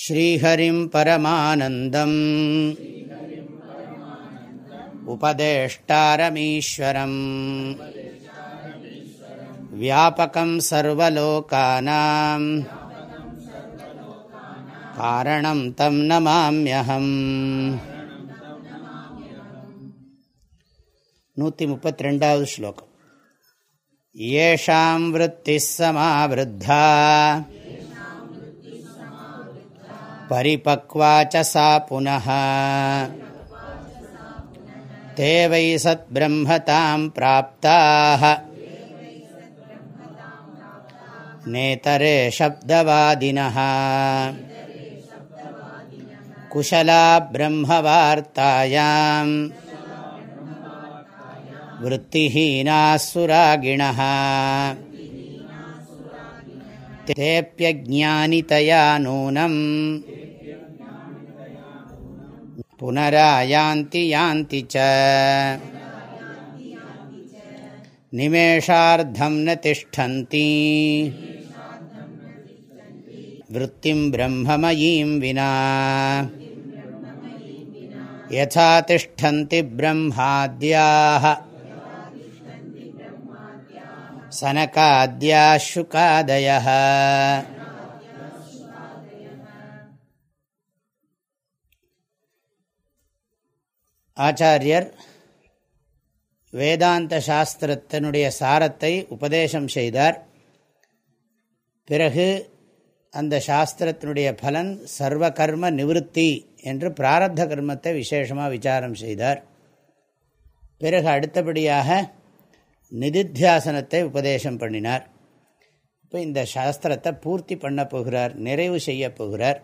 श्रीहरिं परमानन्दम् उपदेष्टारमीश्वरम् व्यापकं सर्वलोकानां कारणं तं नमाम्यहम् நூற்றி முப்பத்தி ரெண்டாவது ஸ்லோகம் ஏஷாம் விற்த்திः समावृद्धा परिपक्वा च सा पुनः। ते वै सद्ब्रह्मतां प्राप्ताः। नेतरे शब्दवादिनः। कुशला ब्रह्मवार्तायाम्। वृत्तिहीनाः सुरागिणः। तेऽप्यज्ञानितया पुनरायान्ति यान्ति च निमेषार्धं न तिष्ठन्ति वृत्तिं ब्रह्ममयीं विना यथा तिष्ठन्ति ब्रह्माद्याः सनकाद्याः शुकादयः ஆச்சாரியர் வேதாந்த சாஸ்திரத்தினுடைய சாரத்தை உபதேசம் செய்தார். பிறகு அந்த சாஸ்திரத்தினுடைய பலன் சர்வ கர்ம நிவத்தி என்று பிராரத்த கர்மத்தை விசேஷமாக விசாரம் செய்தார். பிறகு அடுத்தபடியாக நிதித்தியாசனத்தை உபதேசம் பண்ணினார். இப்போ இந்த சாஸ்திரத்தை பூர்த்தி பண்ண போகிறார் நிறைவு செய்ய போகிறார்.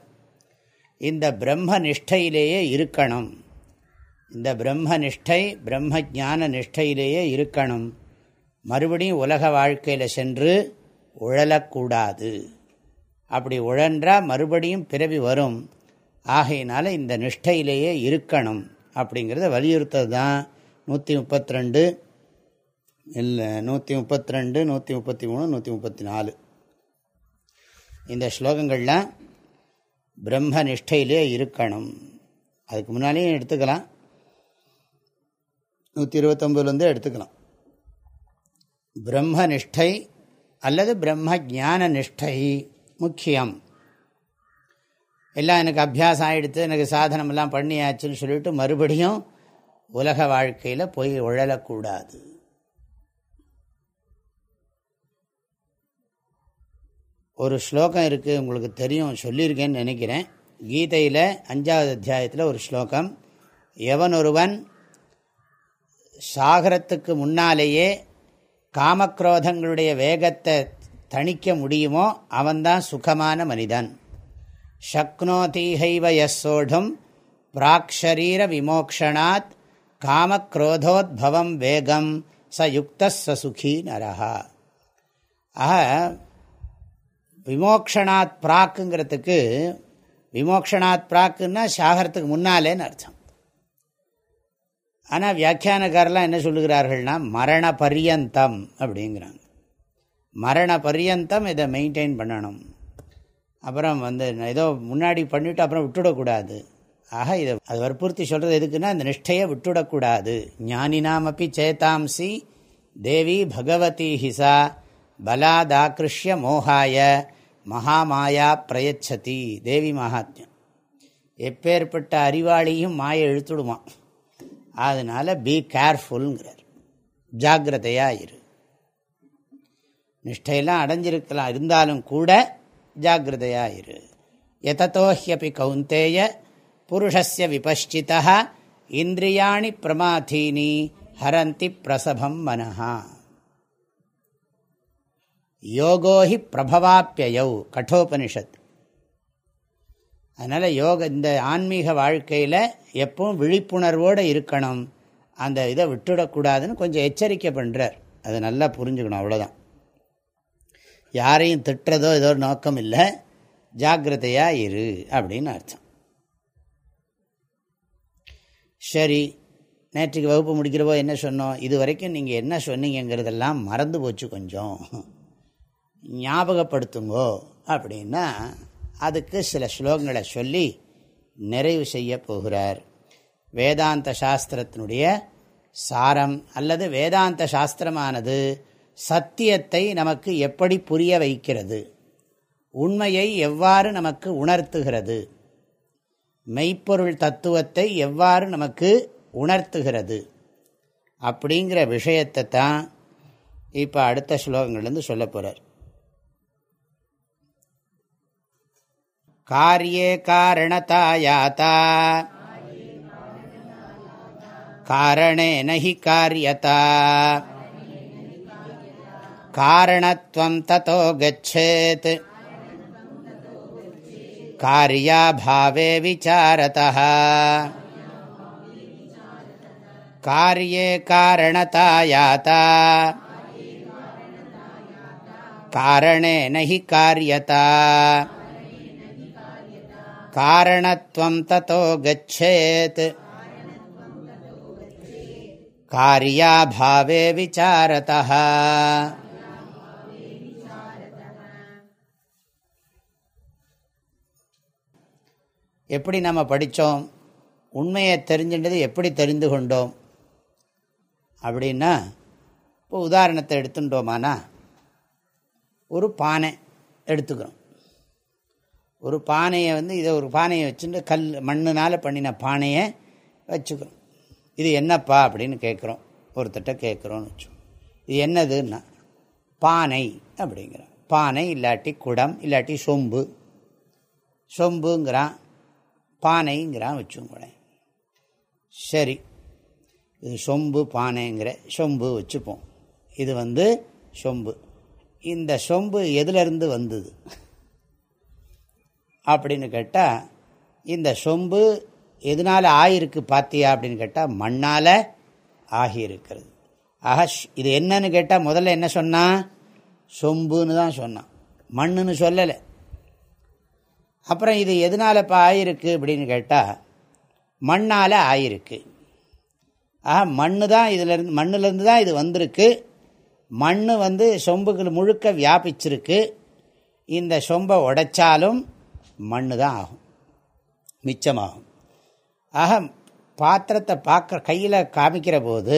இந்த பிரம்ம நிஷ்டையிலேயே இருக்கணும். இந்த பிரம்ம நிஷ்டை பிரம்ம ஜான நிஷ்டையிலேயே இருக்கணும். மறுபடியும் உலக வாழ்க்கையில் சென்று உழலக்கூடாது. அப்படி உழன்றால் மறுபடியும் பிறவி வரும். ஆகையினால இந்த நிஷ்டையிலேயே இருக்கணும் அப்படிங்கிறத வலியுறுத்தது தான் நூற்றி முப்பத்தி ரெண்டு இல்லை நூற்றி முப்பத்தி ரெண்டு நூற்றி முப்பத்தி மூணு நூற்றி முப்பத்தி நாலு இந்த ஸ்லோகங்கள்லாம் பிரம்ம நிஷ்டையிலே இருக்கணும். அதுக்கு முன்னாலேயும் எடுத்துக்கலாம். நூற்றி இருபத்தொம்பதுலேருந்தே எடுத்துக்கலாம் பிரம்ம நிஷ்டை அல்லது பிரம்ம ஜான நிஷ்டை முக்கியம். எல்லாம் எனக்கு அபியாசம் ஆகிடுத்து எனக்கு சாதனமெல்லாம் பண்ணியாச்சுன்னு சொல்லிட்டு மறுபடியும் உலக வாழ்க்கையில் போய் உழலக்கூடாது. ஒரு ஸ்லோகம் இருக்குது உங்களுக்கு தெரியும் சொல்லியிருக்கேன்னு நினைக்கிறேன். கீதையில் அஞ்சாவது அத்தியாயத்தில் ஒரு ஸ்லோகம் எவன் ஒருவன் சாகரத்துக்கு முன்னாலேயே காமக்ரோதங்களுடைய வேகத்தை தணிக்க முடியுமோ அவன்தான் சுகமான மனிதன். சக்னோதீஹைவ யசோடும் பிராக்ஷரீர விமோக்ஷனாத் காமக்ரோதோத்பவம் வேகம் ச யுக்த ச சுகி நரஹா. ஆக விமோக்ஷனாத் பிராக்குங்கிறதுக்கு விமோக்ஷனாத் பிராக்குன்னா சாகரத்துக்கு முன்னாலேன்னு அர்த்தம். ஆனால் வியாக்கியானக்காரெல்லாம் என்ன சொல்லுகிறார்கள்னா மரண பரியந்தம் அப்படிங்கிறாங்க. மரண பரியந்தம் இதை மெயின்டைன் பண்ணணும். அப்புறம் வந்து ஏதோ முன்னாடி பண்ணிவிட்டு அப்புறம் விட்டுவிடக்கூடாது ஆக இதை அது வற்புறுத்தி சொல்கிறது எதுக்குன்னா இந்த நிஷ்டையை விட்டுவிடக்கூடாது ஞானினாமப்பி சேதாம்சி தேவி பகவதி ஹிசா பலாதாக்கிருஷ்ய மோகாய மகாமாயா பிரயச்சதி தேவி மகாத்யம் எப்பேற்பட்ட அறிவாளியும் மாயை இழுத்துடுவான் அதனால் பி கேர்ஃபுல்ங்கிறார் ஜாகிரதையாக இரு. நிஷ்டையெல்லாம் அடைஞ்சிருக்கலாம். இருந்தாலும் கூட ஜாகிரதையாக இரு. எதத்தோஹியப்பி கவுந்தேய புருஷஸ்ய விபஷ்சிதா இந்திரியாணி பிரமாதீனி ஹரந்தி பிரசபம் மனஹா. யோகோஹி பிரபவாப்பியயௌ கட்டோபனிஷத் அதனால் யோக இந்த ஆன்மீக வாழ்க்கையில் எப்பவும் விழிப்புணர்வோடு இருக்கணும். அந்த இதை விட்டுடக்கூடாதுன்னு கொஞ்சம் எச்சரிக்கை பண்ணுறார் அதை நல்லா புரிஞ்சுக்கணும் அவ்வளோதான் யாரையும் திட்டுறதோ ஏதோ ஒரு நோக்கம் இல்லை. ஜாகிரதையாக இரு அப்படின்னு அர்த்தம். சரி நேற்றுக்கு வகுப்பு முடிக்கிறவோ என்ன சொன்னோம்? இது வரைக்கும் நீங்கள் என்ன சொன்னீங்கிறதெல்லாம் மறந்து போச்சு கொஞ்சம். ஞாபகப்படுத்துங்கோ அப்படின்னா அதுக்கு சில ஸ்லோகங்களை சொல்லி நிறைவு செய்ய போகிறார். வேதாந்த சாஸ்திரத்தினுடைய சாரம் அல்லது வேதாந்த சாஸ்திரமானது சத்தியத்தை நமக்கு எப்படி புரிய வைக்கிறது? உண்மையை எவ்வாறு நமக்கு உணர்த்துகிறது? மெய்ப்பொருள் தத்துவத்தை எவ்வாறு நமக்கு உணர்த்துகிறது? அப்படிங்கிற விஷயத்தை தான் இப்போ அடுத்த ஸ்லோகங்கள்லேருந்து சொல்ல போகிறார் कार्ये कारणता याता कारणेन हि कार्यता कारणत्वं ततो गच्छेत् कार्याभावे विचारतः कार्ये कारणता याता कारणेन हि कार्यता காரணத்துவம் தத்தோ கச்சேத். காரியாபாவே விசாரதா எப்படி நம்ம படித்தோம் உண்மையை தெரிஞ்சின்றது எப்படி தெரிந்து கொண்டோம்? அப்படின்னா இப்போ உதாரணத்தை எடுத்துட்டோமானா ஒரு பானை எடுத்துக்கிறோம். ஒரு பானையை வந்து இதை ஒரு பானையை வச்சுட்டு கல் மண்ணுனால் பண்ணின பானையை வச்சுக்கிறோம். இது என்னப்பா அப்படின்னு கேட்குறோம். ஒருத்தட்ட கேட்குறோன்னு வச்சோம் இது என்னதுன்னா பானை அப்படிங்கிறோம் பானை இல்லாட்டி குடம் இல்லாட்டி சொம்பு. சொம்புங்கிறான் பானைங்கிறான் வச்சுங்களேன் சரி இது சொம்பு பானைங்கிற சொம்பு வச்சுப்போம். இது வந்து சொம்பு. இந்த சொம்பு எதுலேருந்து வந்தது? அப்படின்னு கேட்டால் இந்த சொம்பு எதனால் ஆகிருக்கு பார்த்தியா அப்படின்னு கேட்டால் மண்ணால் ஆகியிருக்கிறது. ஆக இது என்னன்னு கேட்டால் முதல்ல என்ன சொன்னான் சொம்புன்னு தான் சொன்னான் மண்ணுன்னு சொல்லலை. அப்புறம் இது எதனால் இப்போ ஆயிருக்கு அப்படின்னு கேட்டால் மண்ணால் ஆயிருக்கு. ஆக மண்ணு தான் இதிலேருந்து மண்ணிலேருந்து தான் இது வந்திருக்கு. மண் வந்து சொம்புகள் முழுக்க வியாபிச்சிருக்கு. இந்த சொம்பை உடைச்சாலும் மண் தான் ஆகும். மிச்சமாகும். ஆக பாத்திரத்தை பார்க்க கையில் காமிக்கிற போது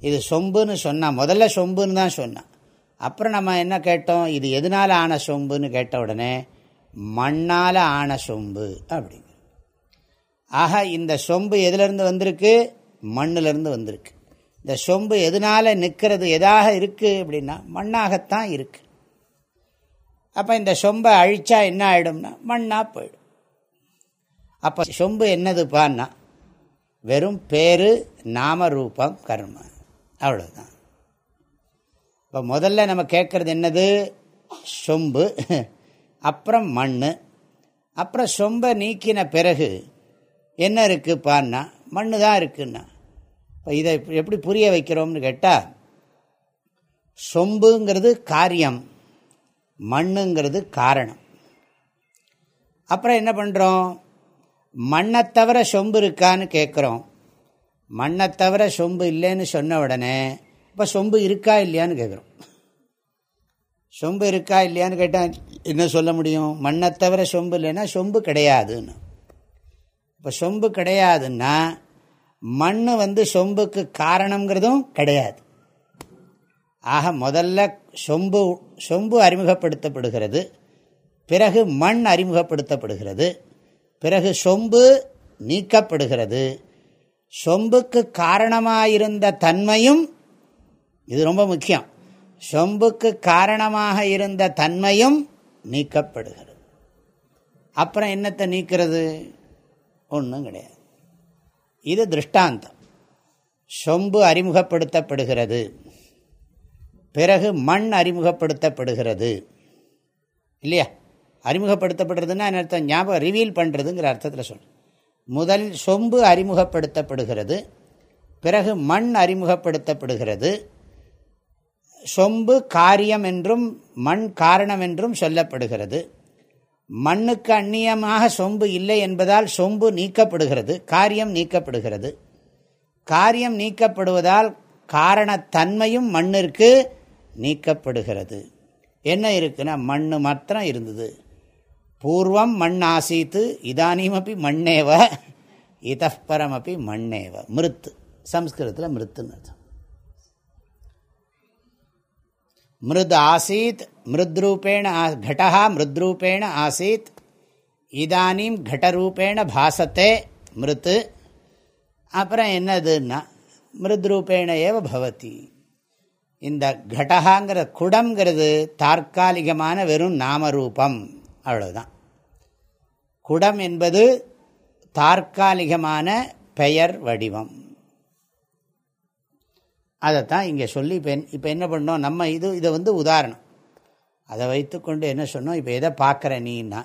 இது சொம்புன்னு சொன்னால் முதல்ல சொம்புன்னு தான் சொன்னான். அப்புறம் நம்ம என்ன கேட்டோம்? இது எதனால் ஆன சொம்புன்னு கேட்ட உடனே மண்ணால் ஆன சொம்பு அப்படிங்க. ஆக இந்த சொம்பு எதுலேருந்து வந்திருக்கு? மண்ணிலேருந்து வந்திருக்கு. இந்த சொம்பு எதனால் நிற்கிறது எதாக இருக்குது அப்படின்னா மண்ணாகத்தான் இருக்குது அப்போ இந்த சொம்பை அழிச்சா என்ன ஆகிடும்னா மண்ணாக போயிடும். அப்போ சொம்பு என்னதுப்பான்னா வெறும் பேரு நாம ரூபம் கர்ம. அவ்வளோதான் இப்போ முதல்ல நம்ம கேட்குறது என்னது? சொம்பு அப்புறம் மண் அப்புறம் சொம்பை நீக்கின பிறகு என்ன இருக்குப்பான்னா மண் தான் இருக்குன்னா. இப்போ இதை எப்படி புரிய வைக்கிறோம்னு கேட்டால் சொம்புங்கிறது காரியம். மண்ணுங்கிறது காரணம். அப்புறம் என்ன பண்ணுறோம் மண்ணை தவிர சொம்பு இருக்கான்னு கேட்குறோம் மண்ணை தவிர சொம்பு இல்லைன்னு சொன்ன உடனே இப்போ சொம்பு இருக்கா இல்லையான்னு கேட்குறோம் சொம்பு இருக்கா இல்லையான்னு கேட்டால் என்ன சொல்ல முடியும்? மண்ணை தவிர சொம்பு இல்லைன்னா சொம்பு கிடையாதுன்னு. இப்போ சொம்பு கிடையாதுன்னா மண் வந்து சொம்புக்கு காரணங்கிறதும் கிடையாது. ஆக முதல்ல சொம்பு சொம்பு அறிமுகப்படுத்தப்படுகிறது. பிறகு மண் அறிமுகப்படுத்தப்படுகிறது. பிறகு சொம்பு நீக்கப்படுகிறது. சொம்புக்கு காரணமாயிருந்த தன்மையும் இது ரொம்ப முக்கியம். சொம்புக்கு காரணமாக இருந்த தன்மையும் நீக்கப்படுகிறது. அப்புறம் என்னத்தை நீக்கிறது? ஒன்றும் கிடையாது. இது திருஷ்டாந்தம். சொம்பு அறிமுகப்படுத்தப்படுகிறது. பிறகு மண் அறிமுகப்படுத்தப்படுகிறது. இல்லையா? அறிமுகப்படுத்தப்படுறதுன்னா அர்த்தம்? ஞாபகம் ரிவீல் பண்ணுறதுங்கிற அர்த்தத்தில் சொல். முதல் சொம்பு அறிமுகப்படுத்தப்படுகிறது பிறகு மண் அறிமுகப்படுத்தப்படுகிறது. சொம்பு காரியம் என்றும் மண் காரணம் என்றும் சொல்லப்படுகிறது. மண்ணுக்கு அந்நியமாக சொம்பு இல்லை என்பதால் சொம்பு நீக்கப்படுகிறது காரியம் நீக்கப்படுகிறது. காரியம் நீக்கப்படுவதால் காரணத்தன்மையும் மண்ணிற்கு நீக்கப்படுகிறது. என்ன இருக்குன்னா மண் மாத்திரம் இருந்தது. பூர்வம் மண் ஆசீத்து இதானியமப்பி மண்ணேவ இதப்பரமப்பி மண்ணேவ. மிருத்து. சம்ஸ்கிருதத்தில் மிருத்துன்னு அர்த்தம். மிருத் ஆசீத் மிருத்ரூபேண கடா மிருத்ரூபேண ஆசீத் இதானீம் கடரூபேண பாசத்தே மிருத்து. அப்புறம் என்னதுன்னா மிருத்ரூபேண ஏவ பவதி. இந்த கடகாங்கிற குடம்ங்கிறது தற்காலிகமான வெறும் நாமரூபம். அவ்வளவுதான். குடம் என்பது தற்காலிகமான பெயர் வடிவம். அதைத்தான் இங்கே சொல்லி இப்போ இப்போ என்ன பண்ணோம்? நம்ம இது இதை வந்து உதாரணம். அதை வைத்துக்கொண்டு என்ன சொன்னோம்? இப்போ எதை பார்க்குற நீன்னா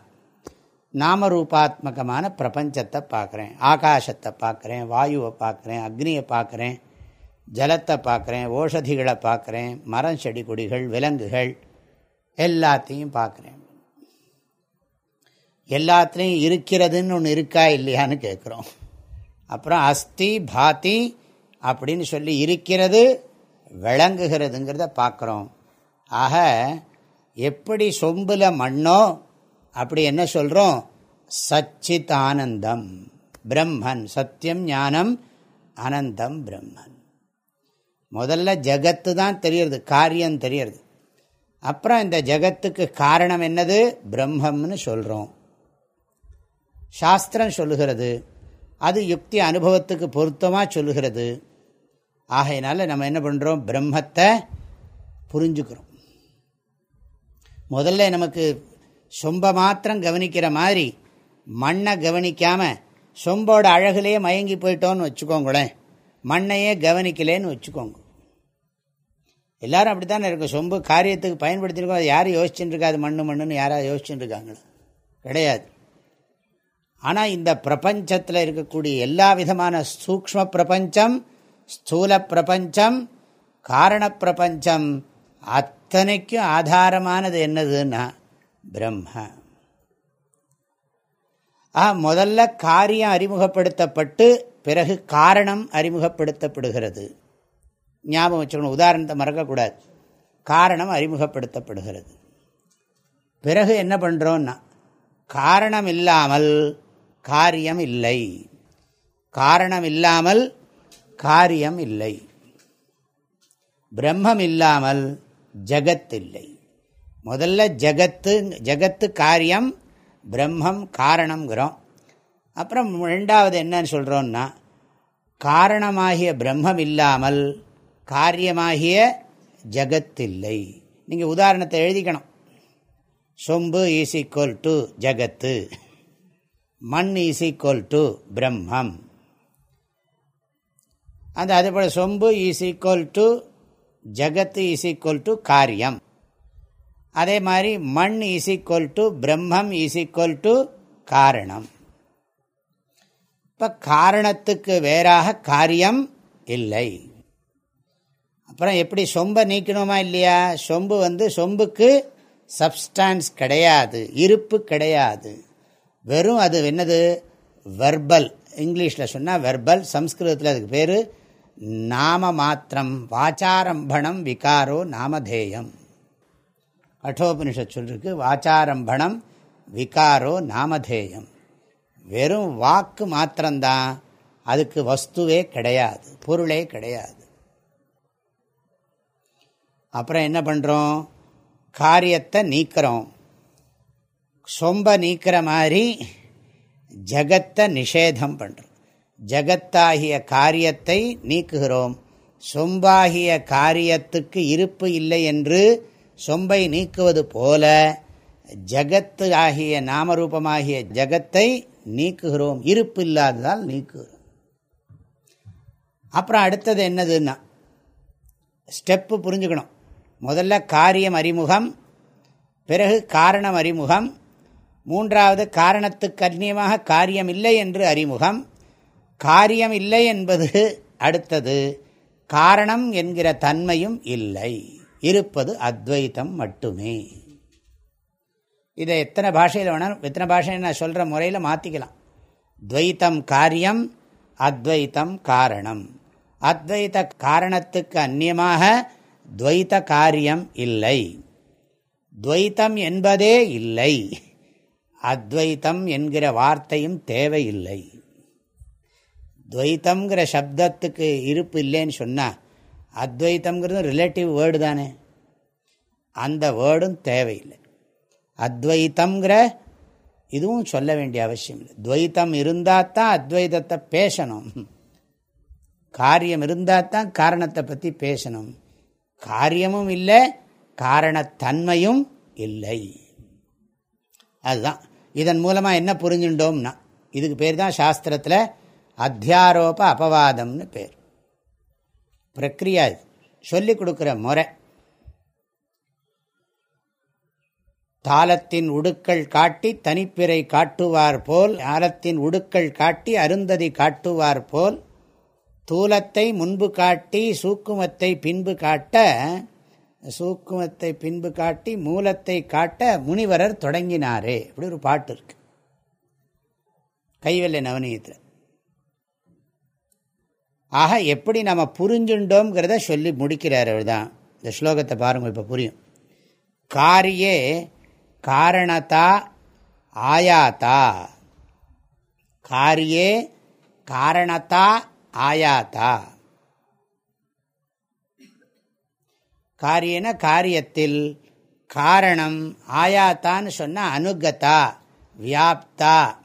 நாமரூபாத்மகமான பிரபஞ்சத்தை பார்க்குறேன் ஆகாசத்தை பார்க்குறேன் வாயுவை பார்க்குறேன் அக்னியை பார்க்குறேன் ஜலத்தை பார்க்குறேன் ஓஷதிகளை பார்க்குறேன் மரம் செடி கொடிகள் விலங்குகள் எல்லாத்தையும் பார்க்குறேன். எல்லாத்துலேயும் இருக்கிறதுன்னு ஒன்று இருக்கா இல்லையான்னு கேட்குறோம். அப்புறம் அஸ்தி பாத்தி அப்படின்னு சொல்லி இருக்கிறது விளங்குகிறதுங்கிறத பார்க்குறோம். ஆக எப்படி சொம்பில் மண்ணோ அப்படி என்ன சொல்கிறோம் சச்சித் ஆனந்தம் பிரம்மன் சத்தியம் ஞானம் அனந்தம் பிரம்மன். முதல்ல ஜகத்து தான் தெரியறது காரியம் தெரியறது. அப்புறம் இந்த ஜகத்துக்கு காரணம் என்னது? பிரம்மம்னு சொல்கிறோம் சாஸ்திரம் சொல்லுகிறது அது யுக்தி அனுபவத்துக்கு பொருத்தமாக சொல்லுகிறது. ஆகையினால நம்ம என்ன பண்ணுறோம் பிரம்மத்தை புரிஞ்சுக்கிறோம். முதல்ல நமக்கு சொம்ப மாத்திரம் கவனிக்கிற மாதிரி மண்ணை கவனிக்காமல் சொம்போட அழகுலேயே மயங்கி போயிட்டோன்னு வச்சுக்கோங்களேன். மண்ணையே கவனிக்கலேன்னு வச்சுக்கோங்க. எல்லாரும் அப்படி தானே இருக்கும் சொம்பு காரியத்துக்கு பயன்படுத்திருக்கோம் அது யாரும் யோசிச்சுட்டு இருக்காது மண்ணு மண்ணுன்னு யாராவது யோசிச்சுட்டு இருக்காங்களா கிடையாது. ஆனால் இந்த பிரபஞ்சத்தில் இருக்கக்கூடிய எல்லா விதமான சூக்ம பிரபஞ்சம் ஸ்தூல பிரபஞ்சம் காரண பிரபஞ்சம் அத்தனைக்கும் ஆதாரமானது என்னதுன்னா பிரம்ம. ஆ முதல்ல காரியம் அறிமுகப்படுத்தப்பட்டு பிறகு காரணம் அறிமுகப்படுத்தப்படுகிறது. ஞாபகம் வச்சுக்கணும் உதாரணத்தை மறக்கக்கூடாது. காரணம் அறிமுகப்படுத்தப்படுகிறது. பிறகு என்ன பண்ணுறோன்னா காரணம் இல்லாமல் காரியம் இல்லை காரணம் இல்லாமல் காரியம் இல்லை பிரம்மம் இல்லாமல் ஜகத் இல்லை முதல்ல ஜகத்து ஜகத்து காரியம் பிரம்மம் காரணங்கிறோம் அப்புறம் ரெண்டாவது என்னன்னு சொல்கிறோன்னா காரணமாகிய பிரம்மம் இல்லாமல் காரியமாகிய ஜகத்தில்லை. நீங்கள் உதாரணத்தை எழுதிக்கணும். சொம்பு ஈஸ் ஈக்குவல் டு ஜகத்து. மண் இஸ் ஈக்குவல் டு பிரம்மம். அந்த அதுபோல் சொம்பு இஸ் ஈக்குவல் டு ஜகத்து இஸ் ஈக்குவல் டு காரியம். அதே மாதிரி மண் இஸ் ஈக்குவல் டு பிரம்மம் இஸ் ஈக்குவல் டு காரணம். இப்போ காரணத்துக்கு வேறாக காரியம் இல்லை. அப்புறம் எப்படி சொம்பை நீக்கணுமா இல்லையா? சொம்பு வந்து சொம்புக்கு சப்ஸ்டான்ஸ் கிடையாது இருப்பு கிடையாது. வெறும் அது என்னது? வெர்பல் இங்கிலீஷில் சொன்னால் வெர்பல் சம்ஸ்கிருதத்தில் அதுக்கு பேர் நாம மாத்திரம் வாச்சாரம்பணம் விகாரோ நாமதேயம். கட்டோபனிஷத் சொல்லிருக்கு வாச்சாரம்பணம் விகாரோ நாமதேயம். வெறும் வாக்கு மாத்திரம்தான் அதுக்கு வஸ்துவே கிடையாது பொருளே கிடையாது. அப்புறம் என்ன பண்ணுறோம் காரியத்தை நீக்கிறோம். சொம்ப நீக்கிற மாதிரி ஜகத்தை நிஷேதம் பண்ணுறோம் ஜகத்தாகிய காரியத்தை நீக்குகிறோம். சொம்பாகிய காரியத்துக்கு இருப்பு இல்லை என்று சொம்பை நீக்குவது போல ஜகத்து ஆகிய நாமரூபமாகிய ஜகத்தை நீக்குகிறோம். இருப்பு இல்லாததால் நீக்குகிறோம். அப்புறம் அடுத்தது என்னதுன்னா ஸ்டெப்பு புரிஞ்சுக்கணும். முதல்ல காரியம் அறிமுகம் பிறகு காரணம் அறிமுகம் மூன்றாவது காரணத்துக்கு அந்நியமாக காரியம் இல்லை என்று அறிமுகம் காரியம் இல்லை என்பது அடுத்தது காரணம் என்கிற தன்மையும் இல்லை. இருப்பது அத்வைத்தம் மட்டுமே. இதை எத்தனை பாஷையில் வேணாலும் எத்தனை பாஷையில் நான் சொல்கிற முறையில் மாற்றிக்கலாம் துவைத்தம் காரியம் அத்வைத்தம் காரணம். அத்வைத காரணத்துக்கு அந்நியமாக துவைத்த காரியம் இல்லை. துவைத்தம் என்பதே இல்லை. அத்வைத்தம் என்கிற வார்த்தையும் தேவையில்லை. துவைத்தம்ங்கிற சப்தத்துக்கு இருப்பு இல்லைன்னு சொன்னால் அத்வைத்தம்ங்கிறது ரிலேட்டிவ் வேர்டு தானே. அந்த வேர்டும் தேவையில்லை. அத்வைத்தம்ங்கிற இதுவும் சொல்ல வேண்டிய அவசியம் இல்லை. துவைத்தம் இருந்தால் தான் அத்வைதத்தை பேசணும். காரியம் இருந்தால் தான் காரணத்தை பற்றி பேசணும். காரியமும் இல்லை காரணத்தன்மையும் இல்லை. அதுதான். இதன் மூலமாக என்ன புரிஞ்சுட்டோம்னா இதுக்கு பேர் தான் சாஸ்திரத்தில் அத்தியாரோப அபவாதம்னு பேர். பிரக்ரியா இது. சொல்லிக் கொடுக்குற முறை. தாளத்தின் உடுக்கள் காட்டி தனிப்பிறை காட்டுவார் போல் ஆலத்தின் உடுக்கள் காட்டி அருந்ததி காட்டுவார் போல் தூலத்தை முன்பு காட்டி சூக்குமத்தை பின்பு காட்ட சூக்குமத்தை பின்பு காட்டி மூலத்தை காட்ட முனிவரர் தொடங்கினாரே. அப்படி ஒரு பாட்டு இருக்கு. கைவல்ல நவநீதத்தில். ஆக எப்படி நம்ம புரிஞ்சுண்டோங்கிறத சொல்லி முடிக்கிறார் அவர் தான் இந்த ஸ்லோகத்தை பாருங்கள் இப்போ புரியும். காரியே காரணத்தா ஆயாத்தா காரியே காரணத்தா ஆயாத்தா காரியன காரியத்தில் காரணம் ஆயாத்தான்னு சொன்னால் அனுகதா வியாப்தா.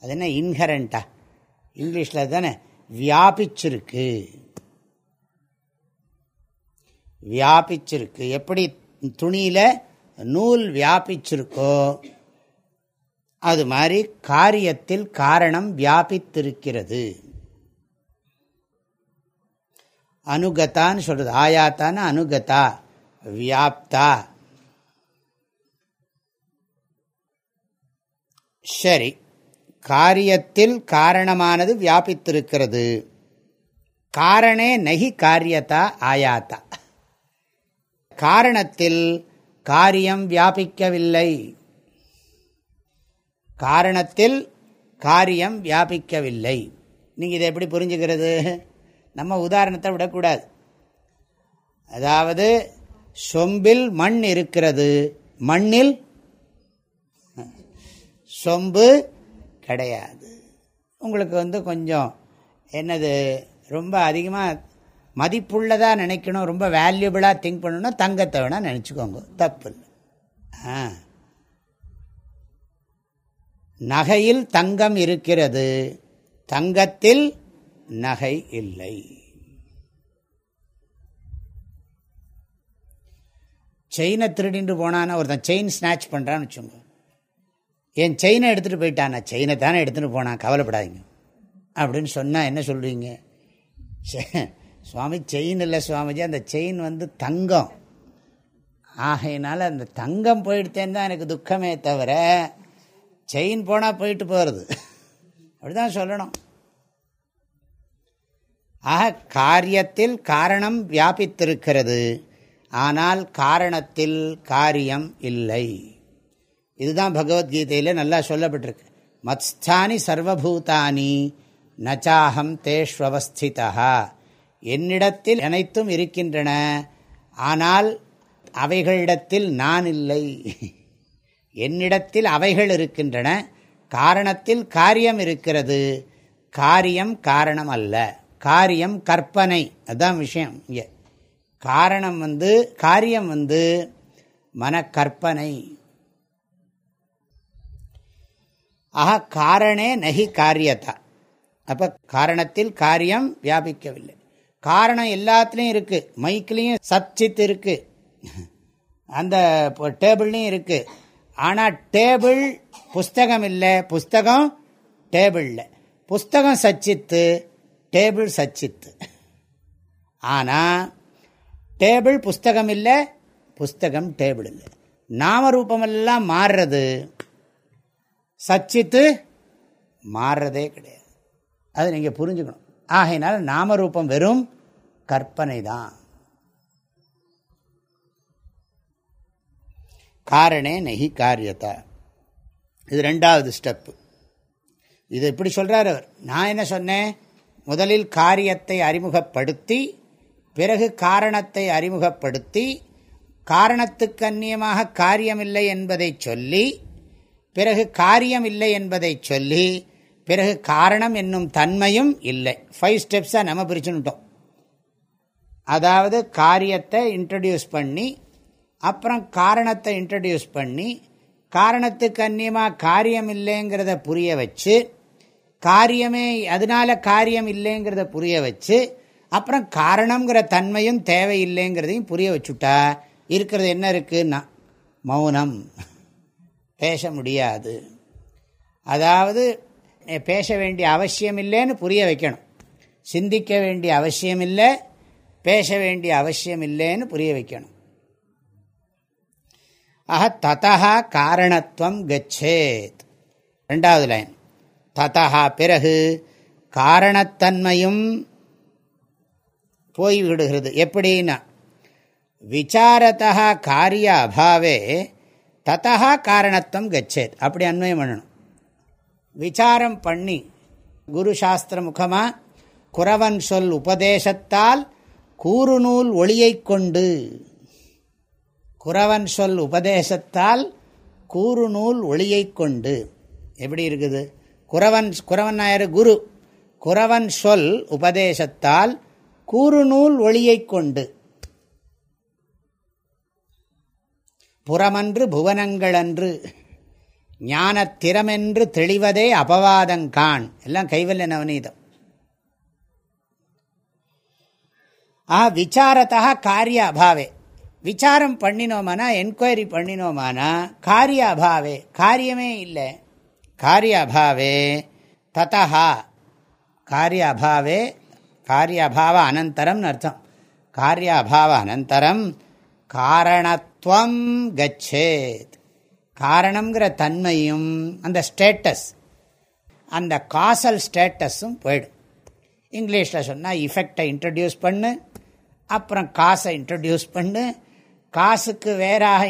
அது என்ன இன்ஹரண்டா இங்கிலீஷில் தானே? வியாபிச்சிருக்கு. வியாபிச்சிருக்கு. எப்படி? துணியில் நூல் வியாபிச்சிருக்கோ? அது மாதிரி காரியத்தில் காரணம் வியாபித்திருக்கிறது. அனுகத்தான்னு சொல்றது ஆயாத்தான அனுகதா வியாப்தா. சரி காரியத்தில் காரணமானது வியாபித்திருக்கிறது. காரணே நகி காரியத்தா ஆயாத்தா. காரணத்தில் காரியம் வியாபிக்கவில்லை. காரணத்தில் காரியம் வியாபிக்கவில்லை. நீங்கள் இதை எப்படி புரிஞ்சுக்கிறது? நம்ம உதாரணத்தை விடக்கூடாது. அதாவது சொம்பில் மண் இருக்கிறது. மண்ணில் சொம்பு கிடையாது. உங்களுக்கு வந்து கொஞ்சம் என்னது ரொம்ப அதிகமாக மதிப்புள்ளதாக நினைக்கணும் ரொம்ப வேல்யூபிளாக திங்க் பண்ணணும் தங்கத்தை வேணால் நினச்சிக்கோங்க. தப்பு இல்லை. ஆ. நகையில் தங்கம் இருக்கிறது. தங்கத்தில் நகை இல்லை. செயினை திருடிட்டு போனான்னு ஒருத்தன் செயின் ஸ்நாச் பண்ணுறான்னு வச்சுங்க என் செயினை எடுத்துகிட்டு போயிட்டான் செயினை தானே எடுத்துகிட்டு போனான் கவலைப்படாதீங்க. அப்படின்னு சொன்னால் என்ன சொல்கிறீங்க சுவாமி செயின் இல்லை சுவாமிஜி அந்த செயின் வந்து தங்கம். ஆகையினால அந்த தங்கம் போயிடுத்தேன்னு தான் எனக்கு துக்கமே தவிர செயின் போனால் போயிட்டு போகிறது அப்படிதான் சொல்லணும். ஆக காரியத்தில் காரணம் வியாபித்திருக்கிறது. ஆனால் காரணத்தில் காரியம் இல்லை. இதுதான் பகவத்கீதையில் நல்லா சொல்லப்பட்டிருக்கு. மத்ஸ்தானி சர்வபூதானி நச்சாகம் தேஷ்வஸ்திதா என்னிடத்தில் அனைத்தும் இருக்கின்றன. ஆனால் அவைகளிடத்தில் நான் இல்லை. என்னிடத்தில் அவைகள் இருக்கின்றன. காரணத்தில் காரியம் இருக்கிறது. காரியம் காரணம் அல்ல. காரியம் கற்பனை. அதுதான் விஷயம் இங்கே. காரணம் வந்து காரியம் வந்து மனக்கற்பனை. ஆக காரணே நகி காரியத்தா அப்போ காரணத்தில் காரியம் வியாபிக்கவில்லை. காரணம் எல்லாத்துலேயும் இருக்குது மைக்லேயும் சப்சித் இருக்குது அந்த டேபிள்லையும் இருக்குது ஆனால் டேபிள் புஸ்தகம் இல்லை. புஸ்தகம் டேபிளில். புஸ்தகம் சச்சித்து டேபிள் சச்சித்து. ஆனால் டேபிள் புஸ்தகம் இல்லை புஸ்தகம் டேபிள் இல்லை. நாமரூபமெல்லாம் மாறுறது சச்சித்து மாறுறதே கிடையாது. அது நீங்கள் புரிஞ்சுக்கணும். ஆகையினால் நாமரூபம் வெறும் கற்பனை தான் காரணே நெகி காரியத்தை. இது ரெண்டாவது ஸ்டெப்பு இது எப்படி சொல்கிறார் அவர்? நான் என்ன சொன்னேன்? முதலில் காரியத்தை அறிமுகப்படுத்தி பிறகு காரணத்தை அறிமுகப்படுத்தி காரணத்துக்கு அந்நியமாக காரியமில்லை என்பதை சொல்லி பிறகு காரியம் இல்லை என்பதை சொல்லி பிறகு காரணம் என்னும் தன்மையும் இல்லை. ஃபைவ் ஸ்டெப்ஸாக நம்ம பிரிச்சுன்ட்டோம் அதாவது காரியத்தை இன்ட்ரடியூஸ் பண்ணி அப்புறம் காரணத்தை இன்ட்ரடியூஸ் பண்ணி காரணத்துக்கு அந்நியமாக காரியம் இல்லைங்கிறத புரிய வச்சு காரியமே அதனால காரியம் இல்லைங்கிறத புரிய வச்சு அப்புறம் காரணங்கிற தன்மையும் தேவையில்லைங்கிறதையும் புரிய வச்சுட்டா இருக்கிறது என்ன இருக்குன்னா மௌனம். பேச முடியாது. அதாவது பேச வேண்டிய அவசியம் இல்லைன்னு புரிய வைக்கணும். சிந்திக்க வேண்டிய அவசியம் இல்லை பேச வேண்டிய அவசியம் இல்லைன்னு புரிய வைக்கணும். ஆக ததா காரணத்துவம் கச்சேத். ரெண்டாவது லைன். ததா பிறகு காரணத்தன்மையும் போய்விடுகிறது எப்படின்னா விசாரத்தா காரிய அபாவே ததா காரணத்துவம் கச்சேத். அப்படி அன்வயம் பண்ணணும். விசாரம் பண்ணி குரு சாஸ்திர முகமாக குறவன் சொல் உபதேசத்தால் கூறுநூல் ஒளியை கொண்டு. குறவன் சொல் உபதேசத்தால் கூறுநூல் ஒளியை கொண்டு. எப்படி இருக்குது? குறவன் குறவன் நாயர் குரு. குறவன் சொல் உபதேசத்தால் கூறுநூல் ஒளியை கொண்டு. புறமன்று புவனங்களன்று. அன்று திறமென்று தெளிவதே அபவாதங்கான் எல்லாம் கைவல்ய நவநீதம் ஆ விசாரத்தா காரிய அபாவே. விசாரம் பண்ணினோமானா என்கொயரி பண்ணினோமானா காரிய அபாவே. காரியமே இல்லை. காரிய அபாவே ததா காரிய அபாவே காரிய அபாவ அனந்தரம்னு அர்த்தம். காரிய அபாவ அனந்தரம் காரணத்துவம் கச்சேத். காரணங்கிற தன்மையும் அந்த ஸ்டேட்டஸ் அந்த காசல் ஸ்டேட்டஸும் போயிடும். இங்கிலீஷில் சொன்னால் இஃபெக்டை இன்ட்ரடியூஸ் பண்ணு அப்புறம் காசை இன்ட்ரடியூஸ் பண்ணு காசுக்கு வேறாக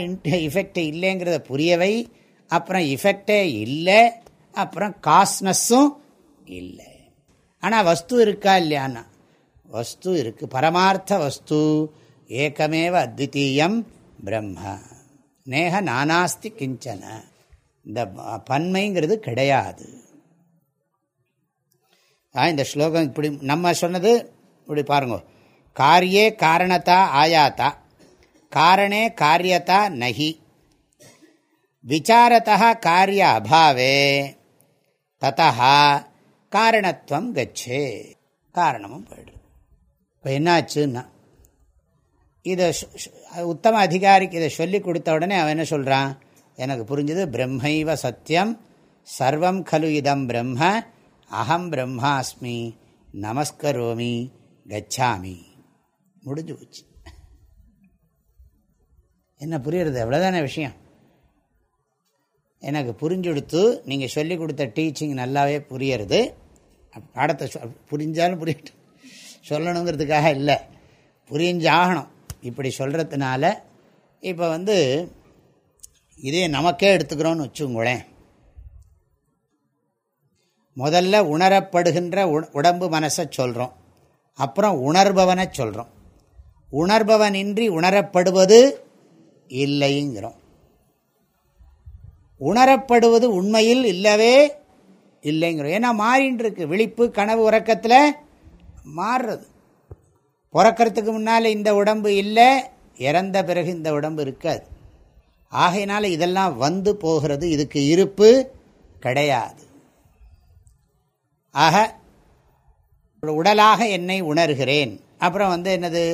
இஃபெக்ட் இல்லைங்கிறத புரியவை அப்புறம் இஃபெக்டே இல்லை அப்புறம் காஸ்னஸ்ஸும் இல்லை. ஆனால் வஸ்து இருக்கா இல்லையான்னா வஸ்து இருக்குது பரமார்த்த வஸ்து ஏக்கமேவ அத்வித்தீயம் பிரம்மா. நேக நானாஸ்தி கிஞ்சன. இந்த பன்மைங்கிறது கிடையாது. இந்த ஸ்லோகம் இப்படி நம்ம சொன்னது இப்படி பாருங்க. காரியே காரணத்தா ஆயாத்தா. காரணே காரியத்தா நகி. விசாரத்தா காரிய அபாவே. ததா காரணத்துவம் கச்சே. காரணமும் போயிடுது. இப்போ என்னாச்சுன்னா இதை உத்தம அதிகாரிக்கு இதை சொல்லி கொடுத்த உடனே அவன் என்ன சொல்கிறான் எனக்கு புரிஞ்சது பிரம்மைவ சத்தியம் சர்வம் கலு இதம் பிரம்ம அகம் பிரம்மாஸ்மி நமஸ்கரோமி கச்சாமி. முடிஞ்சு போச்சு. என்ன புரியுறது? எவ்வளோதான விஷயம்? எனக்கு புரிஞ்சுடுத்து நீங்கள் சொல்லி கொடுத்த டீச்சிங் நல்லாவே புரியறது. பாடத்தை புரிஞ்சாலும் புரியட்டும். சொல்லணுங்கிறதுக்காக இல்லை. புரிஞ்சாகணும். இப்படி சொல்கிறதுனால இப்போ வந்து இதே நமக்கே எடுத்துக்கிறோன்னு வச்சுங்களேன் முதல்ல உணரப்படுகின்ற உடம்பு மனசை சொல்கிறோம் அப்புறம் உணர்பவனை சொல்கிறோம் உணர்பவனின்றி உணரப்படுவது இல்லைங்கிறோம். உணரப்படுவது உண்மையில் இல்லவே இல்லைங்கிறோம். ஏன்னா மாறின்னு இருக்கு விழிப்பு கனவு உறக்கத்தில் மாறுறது. பிறக்கிறதுக்கு முன்னால் இந்த உடம்பு இல்லை இறந்த பிறகு இந்த உடம்பு இருக்காது. ஆகையினால இதெல்லாம் வந்து போகிறது இதுக்கு இருப்பு கிடையாது. ஆக உடலாக என்னை உணர்கிறேன். அப்புறம் வந்து என்னது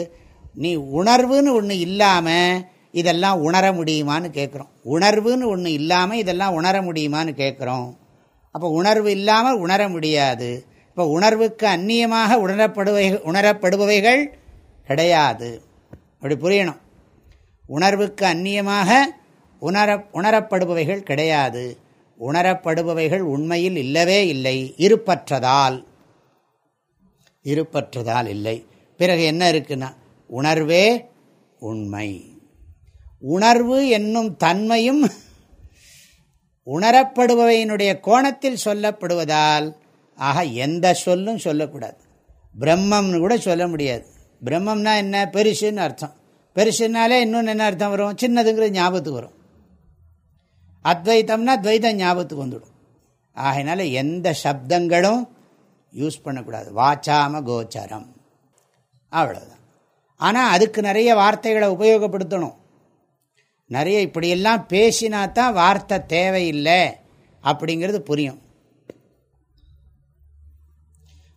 நீ உணர்வுன்னு ஒன்று இல்லாமல் இதெல்லாம் உணர முடியுமான்னு கேட்குறோம் உணர்வுன்னு ஒன்று இல்லாமல் இதெல்லாம் உணர முடியுமான்னு கேட்குறோம் அப்போ உணர்வு இல்லாமல் உணர முடியாது. இப்போ உணர்வுக்கு அந்நியமாக உணரப்படுவை உணரப்படுபவைகள் கிடையாது. அப்படி புரியணும். உணர்வுக்கு அந்நியமாக உணர உணரப்படுபவைகள் கிடையாது. உணரப்படுபவைகள் உண்மையில் இல்லவே இல்லை. இருப்பற்றதால். இருப்பற்றதால் இல்லை. பிறகு என்ன இருக்குன்னா உணர்வே உண்மை. உணர்வு என்னும் தன்மையும் உணரப்படுபவையினுடைய கோணத்தில் சொல்லப்படுவதால் ஆக எந்த சொல்லும் சொல்லக்கூடாது. பிரம்மம்னு கூட சொல்ல முடியாது. பிரம்மம்னா என்ன? பெருசுன்னு அர்த்தம். பெருசுனாலே இன்னொன்று என்ன அர்த்தம் வரும்? சின்னதுங்கிறது ஞாபகத்துக்கு வரும். அத்வைத்தம்னா துவைதம் ஞாபகத்துக்கு வந்துடும். ஆகையினால எந்த சப்தங்களும் யூஸ் பண்ணக்கூடாது. வாச்சாம கோச்சரம். அவ்வளோதான் ஆனால் அதுக்கு நிறைய வார்த்தைகளை உபயோகப்படுத்தணும். நிறைய இப்படியெல்லாம் பேசினா தான் வார்த்தை தேவையில்லை அப்படிங்கிறது புரியும்.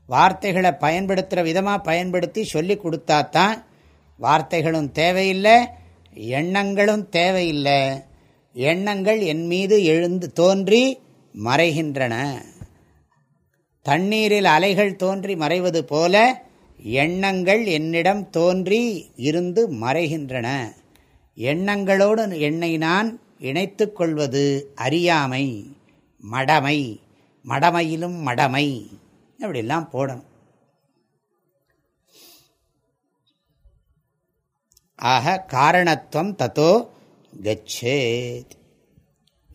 வார்த்தைகளை பயன்படுத்துகிற விதமாக பயன்படுத்தி சொல்லி கொடுத்தா தான் வார்த்தைகளும் தேவையில்லை எண்ணங்களும் தேவையில்லை. எண்ணங்கள் என் மீது எழுந்து தோன்றி மறைகின்றன. தண்ணீரில் அலைகள் தோன்றி மறைவது போல எண்ணங்கள் என்னிடம் தோன்றி இருந்து மறைகின்றன. எண்ணங்களோடு என்னை நான் இணைத்து கொள்வது அறியாமை மடமை மடமையிலும் மடமை. அப்படிலாம் போடணும் ஆக காரணத்துவம் தத்தோ கச்சேத்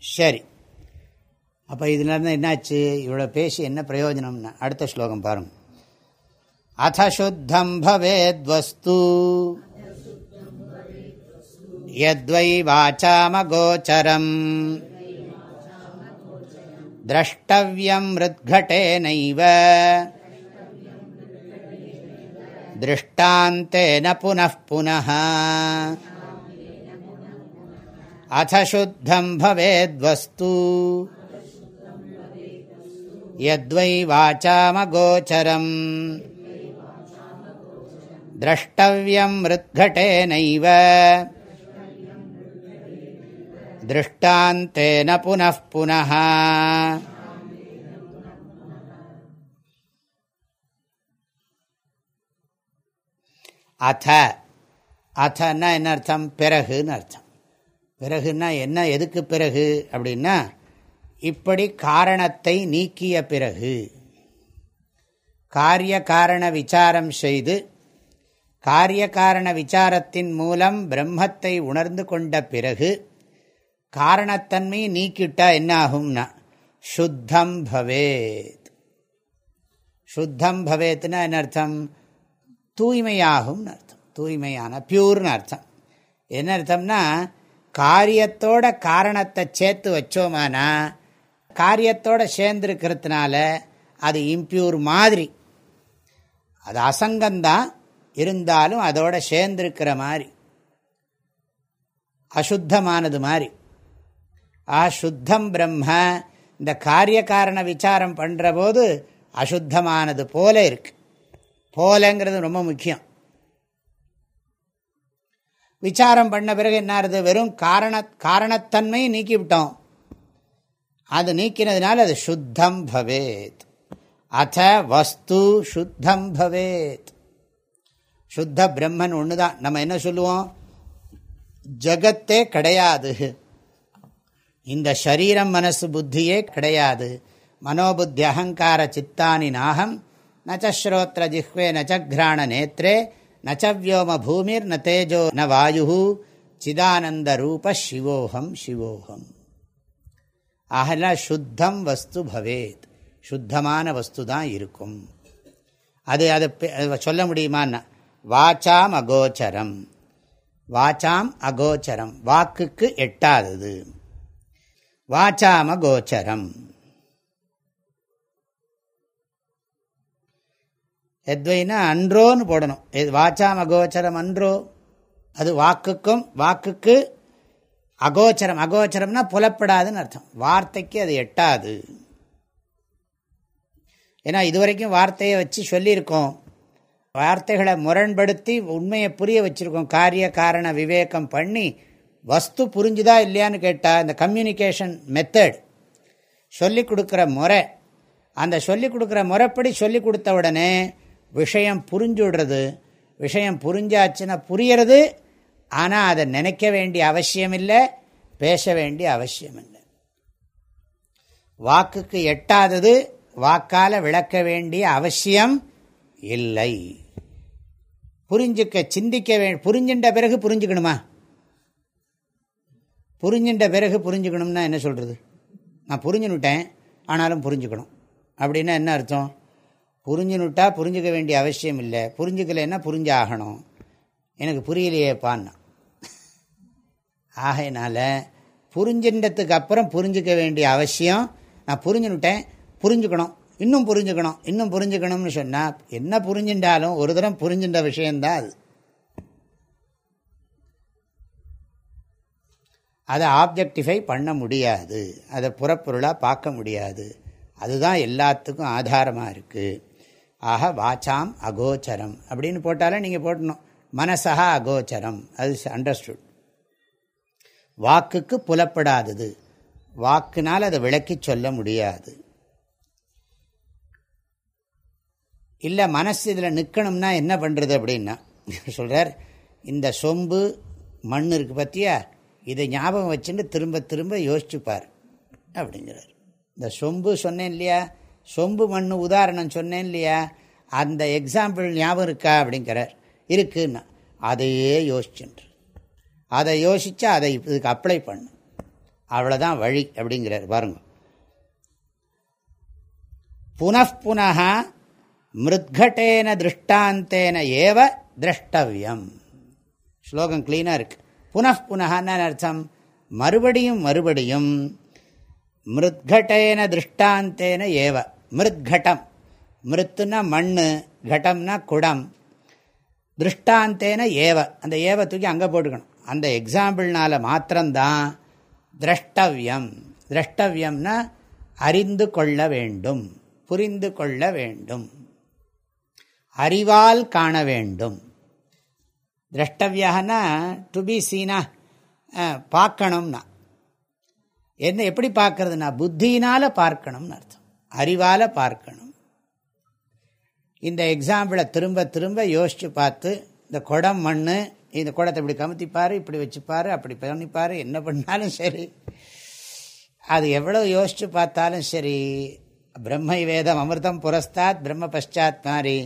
சரி அப்போ இதில் இருந்து என்னாச்சு இவ்வளோ பேசி என்ன பிரயோஜனம்னா அடுத்த ஸ்லோகம் பாருங்க அத சுத்தம் பவேத்வஸ்து यद्वै वाचामगोचरम् द्रष्टव्यं हृद्घटेनैव दृष्टान्तेन पुनः पुनः। अथ शुद्धं भवेद्वस्तु। यद्वै वाचामगोचरम्। द्रष्टव्यं हृद्घटेनैव திருஷ்டாந்தேன புனः புனः அத அத்தன்னா என்ன அர்த்தம்? பிறகுன்னு அர்த்தம். பிறகுன்னா என்ன? எதுக்கு பிறகு? அப்படின்னா இப்படி காரணத்தை நீக்கிய பிறகு காரிய காரண விசாரம் செய்து காரிய காரண விசாரத்தின் மூலம் பிரம்மத்தை உணர்ந்து கொண்ட பிறகு காரணத்தன்மையை நீக்கிட்டா என்ன ஆகும்னா சுத்தம் பவேத். சுத்தம் பவேத்னா என்ன அர்த்தம்? தூய்மையாகும்னு அர்த்தம். தூய்மையான பியூர்னு அர்த்தம். என்ன அர்த்தம்னா காரியத்தோட காரணத்தை சேர்த்து வச்சோமானா காரியத்தோட சேர்ந்துருக்கிறதுனால அது இம்பியூர் மாதிரி. அது அசங்கம்தான் இருந்தாலும் அதோட சேர்ந்திருக்கிற மாதிரி. அசுத்தமானது மாதிரி. ஆ சுத்தம் பிரம்ம. இந்த காரிய காரண விசாரம் பண்ணுற போது அசுத்தமானது போல இருக்கு. போலங்கிறது ரொம்ப முக்கியம். விசாரம் பண்ண பிறகு என்ன வெறும் காரண காரணத்தன்மை நீக்கிவிட்டோம் அது நீக்கினதுனால அது சுத்தம் பவேத். அத வஸ்து சுத்தம் பவேத். சுத்த பிரம்மன் ஒன்று தான் நம்ம என்ன சொல்லுவோம்? ஜகத்தே கிடையாது. இந்த சரீரம் மனசு புத்தியே கிடையாது. மனோபுத்தி அகங்கார சித்தானி நாகம். நச்சஸ்ரோத்திர ஜிஹ்வே நச்சக்ராண நேத்திரே நச்சவியோம பூமிர் ந தேஜோ ந வாயு சிதானந்த ரூப சிவோகம் சிவோகம். அகல சுத்தம் வஸ்து பவேத். சுத்தமான வஸ்து தான் இருக்கும். அது அது சொல்ல முடியுமான்னா வாச்சாம் அகோச்சரம். வாச்சாம் அகோச்சரம். வாக்குக்கு எட்டாதது. வாச்சாம் கோச்சரம். எத்வைனா அன்றோன்னு போடணும். வாச்சாம கோச்சரம் அன்றோ? அது வாக்குக்கும் வாக்குக்கு அகோச்சரம். அகோச்சரம்னா புலப்படாதுன்னு அர்த்தம். வார்த்தைக்கு அது எட்டாது. ஏன்னா இதுவரைக்கும் வார்த்தையை வச்சு சொல்லியிருக்கோம். வார்த்தைகளை முரண்படுத்தி உண்மையை புரிய வச்சுருக்கோம். காரிய காரண விவேகம் பண்ணி வஸ்து புரிஞ்சுதா இல்லையான்னு கேட்டால் இந்த கம்யூனிகேஷன் மெத்தட் சொல்லிக் கொடுக்குற முறை அந்த சொல்லிக் கொடுக்குற முறைப்படி சொல்லி கொடுத்த உடனே விஷயம் புரிஞ்சுடுறது. விஷயம் புரிஞ்சாச்சுன்னா புரியறது ஆனால் அதை நினைக்க வேண்டிய அவசியம் இல்லை பேச வேண்டிய அவசியம் இல்லை. வாக்குக்கு எட்டாதது வாக்கால் விளக்க வேண்டிய அவசியம் இல்லை. புரிஞ்சுக்க சிந்திக்க வே புரிஞ்சின்ற பிறகு புரிஞ்சுக்கணுமா? புரிஞ்சின்ற பிறகு புரிஞ்சுக்கணும்னா என்ன சொல்கிறது நான் புரிஞ்சுனுட்டேன் ஆனாலும் புரிஞ்சுக்கணும். அப்படின்னா என்ன அர்த்தம்? புரிஞ்சுனுட்டா புரிஞ்சுக்க வேண்டிய அவசியம் இல்லை. புரிஞ்சுக்கலைன்னா புரிஞ்சாகணும். எனக்கு புரியலையேப்பான்னா. ஆகையினால புரிஞ்சின்றதுக்கு அப்புறம் புரிஞ்சிக்க வேண்டிய அவசியம். நான் புரிஞ்சுனுட்டேன் புரிஞ்சுக்கணும். இன்னும் புரிஞ்சுக்கணும் இன்னும் புரிஞ்சுக்கணும்னு சொன்னால் என்ன புரிஞ்சுட்டாலும் ஒரு தரம் புரிஞ்சின்ற விஷயந்தான் அது. அதை ஆப்ஜெக்டிஃபை பண்ண முடியாது. அதை புறப்பொருளாக பார்க்க முடியாது. அதுதான் எல்லாத்துக்கும் ஆதாரமாக இருக்குது ஆக வாச்சாம் அகோச்சரம். அப்படின்னு போட்டாலே நீங்கள் போட்டணும். மனசா அகோச்சரம். அது அண்டர்ஸ்டுட் வாக்குக்கு புலப்படாதது. வாக்குனால் அதை விளக்கி சொல்ல முடியாது. இல்லை மனசு இதில் நிற்கணும்னா என்ன பண்ணுறது அப்படின்னா சொல்கிறார் இந்த சொம்பு மண் இருக்குது பற்றியா இதை ஞாபகம் வச்சுட்டு திரும்ப திரும்ப யோசிச்சுப்பார். அப்படிங்கிறார். இந்த சொம்பு சொன்னேன் இல்லையா? சொம்பு மண் உதாரணம் சொன்னேன் இல்லையா? அந்த எக்ஸாம்பிள் ஞாபகம் இருக்கா அப்படிங்கிறார். இருக்குன்னா அதையே யோசிச்சுன்று அதை யோசித்தா அதை இதுக்கு அப்ளை பண்ணும். அவ்வளோதான் வழி அப்படிங்கிறார் பாருங்க. புனఃப்புனः மிருத்கட்டேன திருஷ்டாந்தேன ஏவ திரஷ்டவியம். ஸ்லோகம் கிளீனாக இருக்கு. புனఃப்புனஹான்னு அர்த்தம் மறுபடியும் மறுபடியும் மிருத்கட்டேன திருஷ்டாந்தேன ஏவ. மிருத்கட்டம். மிருத்துனா மண் கடம்னா குடம். திருஷ்டாந்தேன ஏவ. அந்த ஏவ தூக்கி அங்கே போட்டுக்கணும். அந்த எக்ஸாம்பிள்னால மாத்திரம்தான் திரஷ்டவியம். திரஷ்டவியம்னா அறிந்து கொள்ள வேண்டும். புரிந்து கொள்ள வேண்டும். அறிவால் காண வேண்டும். திரஷ்டவியாகனா டு பி சீனா பார்க்கணும்னா. என்ன எப்படி பார்க்கறதுனா புத்தியினால் பார்க்கணும்னு அர்த்தம். அறிவால் பார்க்கணும். இந்த எக்ஸாம்பிளை திரும்ப திரும்ப யோசித்து பார்த்து இந்த குடம் மண் இந்த குடத்தை இப்படி கமுத்திப்பார் இப்படி வச்சுப்பார் அப்படி பண்ணிப்பார் என்ன பண்ணாலும் சரி. அது எவ்வளோ யோசித்து பார்த்தாலும் சரி பிரம்மை வேதம் அமிர்தம் புரஸ்தாத் பிரம்ம பஷாத் மாதிரி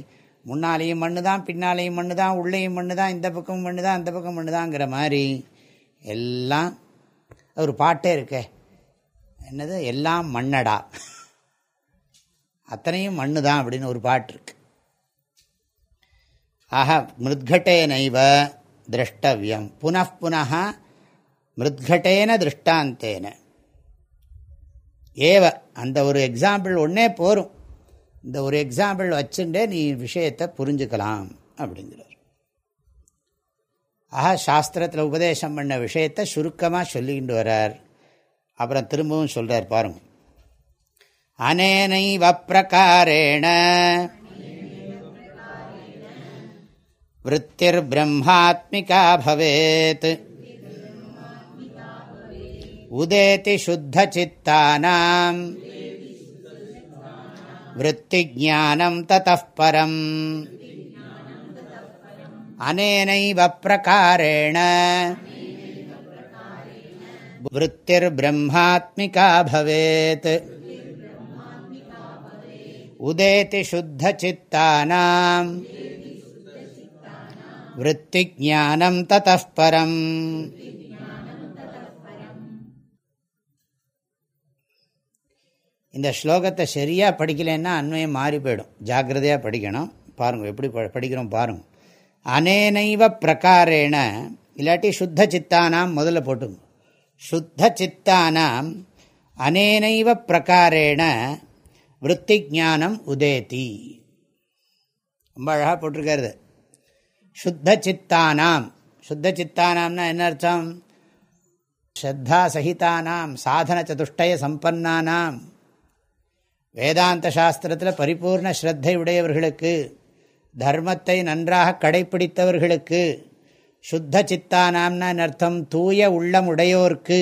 முன்னாலேயும் மண்ணு தான் பின்னாலேயும் மண்ணு தான் உள்ளேயும் மண்ணு தான் இந்த பக்கம் மண்ணு தான் அந்த பக்கம் மண்ணு தாங்கிற மாதிரி எல்லாம் ஒரு பாட்டே இருக்கே. என்னது? எல்லாம் மண்ணடா. அத்தனையும் மண்ணு தான் அப்படின்னு ஒரு பாட்டு இருக்கு. ஆஹா மிருத்கட்டேனைவ திரஷ்டவியம். புனப்புன மிருத்கட்டேன திருஷ்டாந்தேன. ஏவ அந்த ஒரு எக்ஸாம்பிள் ஒன்றே போரும். இந்த ஒரு எக்ஸாம்பிள் வச்சுட்டே நீ விஷயத்தை புரிஞ்சுக்கலாம் அப்படிங்கிறார். ஆஹா சாஸ்திரத்தில் உபதேசம் பண்ண விஷயத்தை சுருக்கமாக சொல்லிக்கிட்டு வரார். அப்புறம் திரும்பவும் சொல்கிறார் பாருங்க. அனேனைவ வப்பிரகாரேண விற்த்திர் பிரம்மாத்மிகா பவேத். உதேதி சுத்த சித்தானாம். वृत्तिज्ञानं ततः परम् अनेनैव प्रकारेण वृत्तिर्ब्रह्मात्मिका भवेत् उदेति शुद्धचित्तानां वृत्तिज्ञानं ततः परम् இந்த ஸ்லோகத்தை சரியாக படிக்கலைன்னா அன்வயம் மாறி போயிடும். ஜாகிரதையாக படிக்கணும். பாருங்கள் எப்படி படிக்கிறோம் பாருங்கள் அனேனைவ பிரகாரேண இல்லாட்டி சுத்த சித்தானாம் முதல்ல போட்டுங்க சுத்த சித்தானாம் அனேனைவ பிரகாரேண விற்பி ஜானம் உதேதி. ரொம்ப அழகாக போட்டிருக்கிறது சுத்த சித்தானாம். சுத்த சித்தானாம்னா என்ன அர்த்தம்? ஸ்ரத்தா சகிதானாம் சாதன சதுஷ்டய சம்பன்னானாம். வேதாந்த சாஸ்திரத்தில் பரிபூர்ண ஸ்ரத்தை உடையவர்களுக்கு தர்மத்தை நன்றாக கடைப்பிடித்தவர்களுக்கு சுத்த சித்தானாம்னா அர்த்தம் தூய உள்ளம் உடையோர்க்கு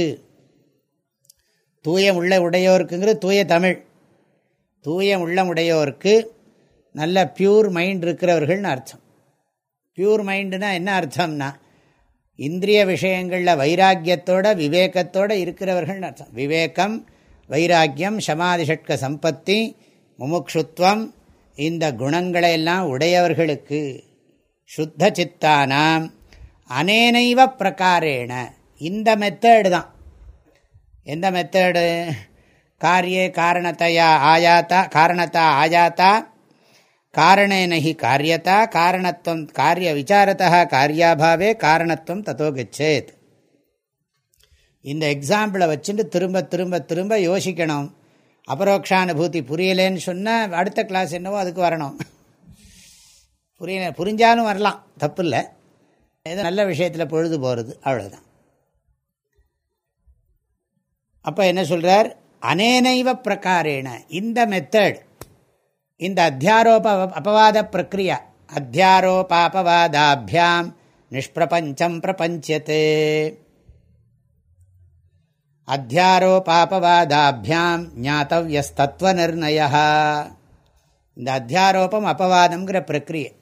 தூய உள்ள உடையோருக்குங்கிறது தூய தமிழ். தூய உள்ளம் உடையோருக்கு நல்ல பியூர் மைண்ட் இருக்கிறவர்கள்னு அர்த்தம். பியூர் மைண்டுனா என்ன அர்த்தம்னா இந்திரிய விஷயங்களில் வைராக்கியத்தோட விவேகத்தோடு இருக்கிறவர்கள்னு அர்த்தம். விவேகம் வைராக்கியம் சமாதிஷட்க சம்பத்தி முமுக்ஷுத்வம் இந்த குணங்களை எல்லாம் உடையவர்களுக்கு சுத்த சித்தானாம் அனேனைவ பிரகாரேண. இந்த மெத்தேடு தான். எந்த மெத்தேடு காரியே காரணத்தையா ஆயாத்தா காரணத்தா ஆயாத்தா? காரணேனஹி காரியத்தா காரணத்துவம் காரிய விசாரத்தா காரியாபாவே காரணத்துவம் தத்தோ கச்சேத் இந்த எக்ஸாம்பிளை வச்சுட்டு திரும்ப திரும்ப திரும்ப யோசிக்கணும். அபரோக்ஷானுபூதி புரியலேன்னு சொன்னால் அடுத்த கிளாஸ் என்னவோ அதுக்கு வரணும். புரிய புரிஞ்சாலும் வரலாம். தப்பு இல்லை ஏதோ நல்ல விஷயத்தில் பொழுது போகிறது அவ்வளோதான் அப்போ என்ன சொல்கிறார் அனேனைவ பிரகாரேன. இந்த மெத்தட் இந்த அத்தியாரோப அபவாத பிரக்ரியா அத்தியாரோபாபவாதாபியாம் நிஷ்பிரபஞ்சம் பிரபஞ்சத்தே. அத்தியாரோபாபவாதாபியாம் ஞாத்தவியஸ்தத்துவ நிர்ணய இந்த அத்தியாரோபம் அபவாதம்ங்கிற பிரக்ரியை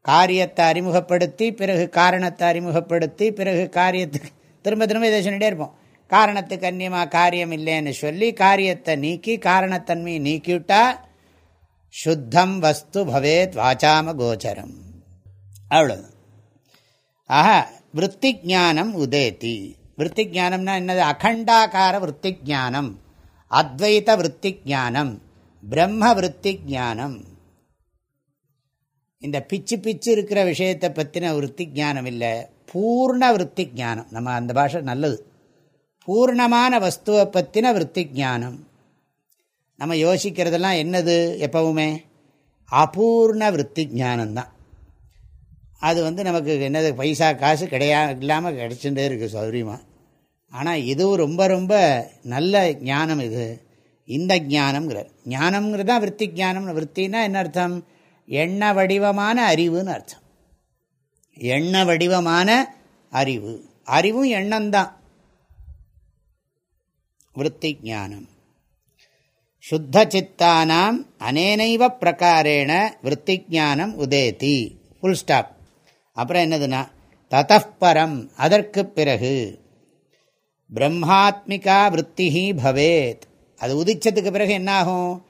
காரியத்தை அறிமுகப்படுத்தி பிறகு காரணத்தை அறிமுகப்படுத்தி பிறகு காரியத்துக்கு திரும்ப திரும்ப இதை சொல்லிகிட்டே இருப்போம். காரணத்துக்கு அந்நியமாக காரியம் இல்லைன்னு சொல்லி காரியத்தை நீக்கி காரணத்தன்மையை நீக்கிவிட்டா சுத்தம் வஸ்து பவேத் வாச்சாம கோச்சரம். அவ்வளவு ஆஹா விற்பி ஜானம் உதேத்தி. விற்பி ஜானம்னா என்னது? அகண்டாக்கார விற்பி ஜானம் அத்வைத விற்பி ஜானம் பிரம்ம விற்பி ஜானம் இந்த பிச்சு பிச்சு இருக்கிற விஷயத்தை பற்றின விற்பி ஜானம் இல்லை பூர்ண விற்பி ஜானம் நம்ம அந்த பாஷை நல்லது. பூர்ணமான வஸ்துவை பற்றின விற்பி ஜானம் நம்ம யோசிக்கிறதெல்லாம் என்னது எப்பவுமே? அபூர்ண விற்பி ஜானம்தான் அது வந்து நமக்கு என்னது பைசா காசு கிடையா இல்லாமல் கிடைச்சுட்டே இருக்குது சௌரியமாக ஆனால் இதுவும் ரொம்ப ரொம்ப நல்ல ஞானம் இது. இந்த ஞானம்ங்கிறார் ஞானம்ங்கிறது தான் விற்பி ஜானம் விற்த்தின்னா என்ன அர்த்தம்? எண்ண வடிவமான அறிவுன்னு அர்த்தம். எண்ண வடிவமான அறிவு. அறிவும் எண்ணம்தான். விற்பி ஜானம் சுத்த சித்தானாம் அனேனைவ பிரகாரேண விற்பி ஜானம் உதேதி. ஃபுல் ஸ்டாப் அப்புறம் என்னதுன்னா தத்தப்பரம் அதற்கு பிறகு. பிரம்மாத்மிகா விற்த்திஹி பவேத். அது உதிச்சதுக்கு பிறகு என்னாகும்?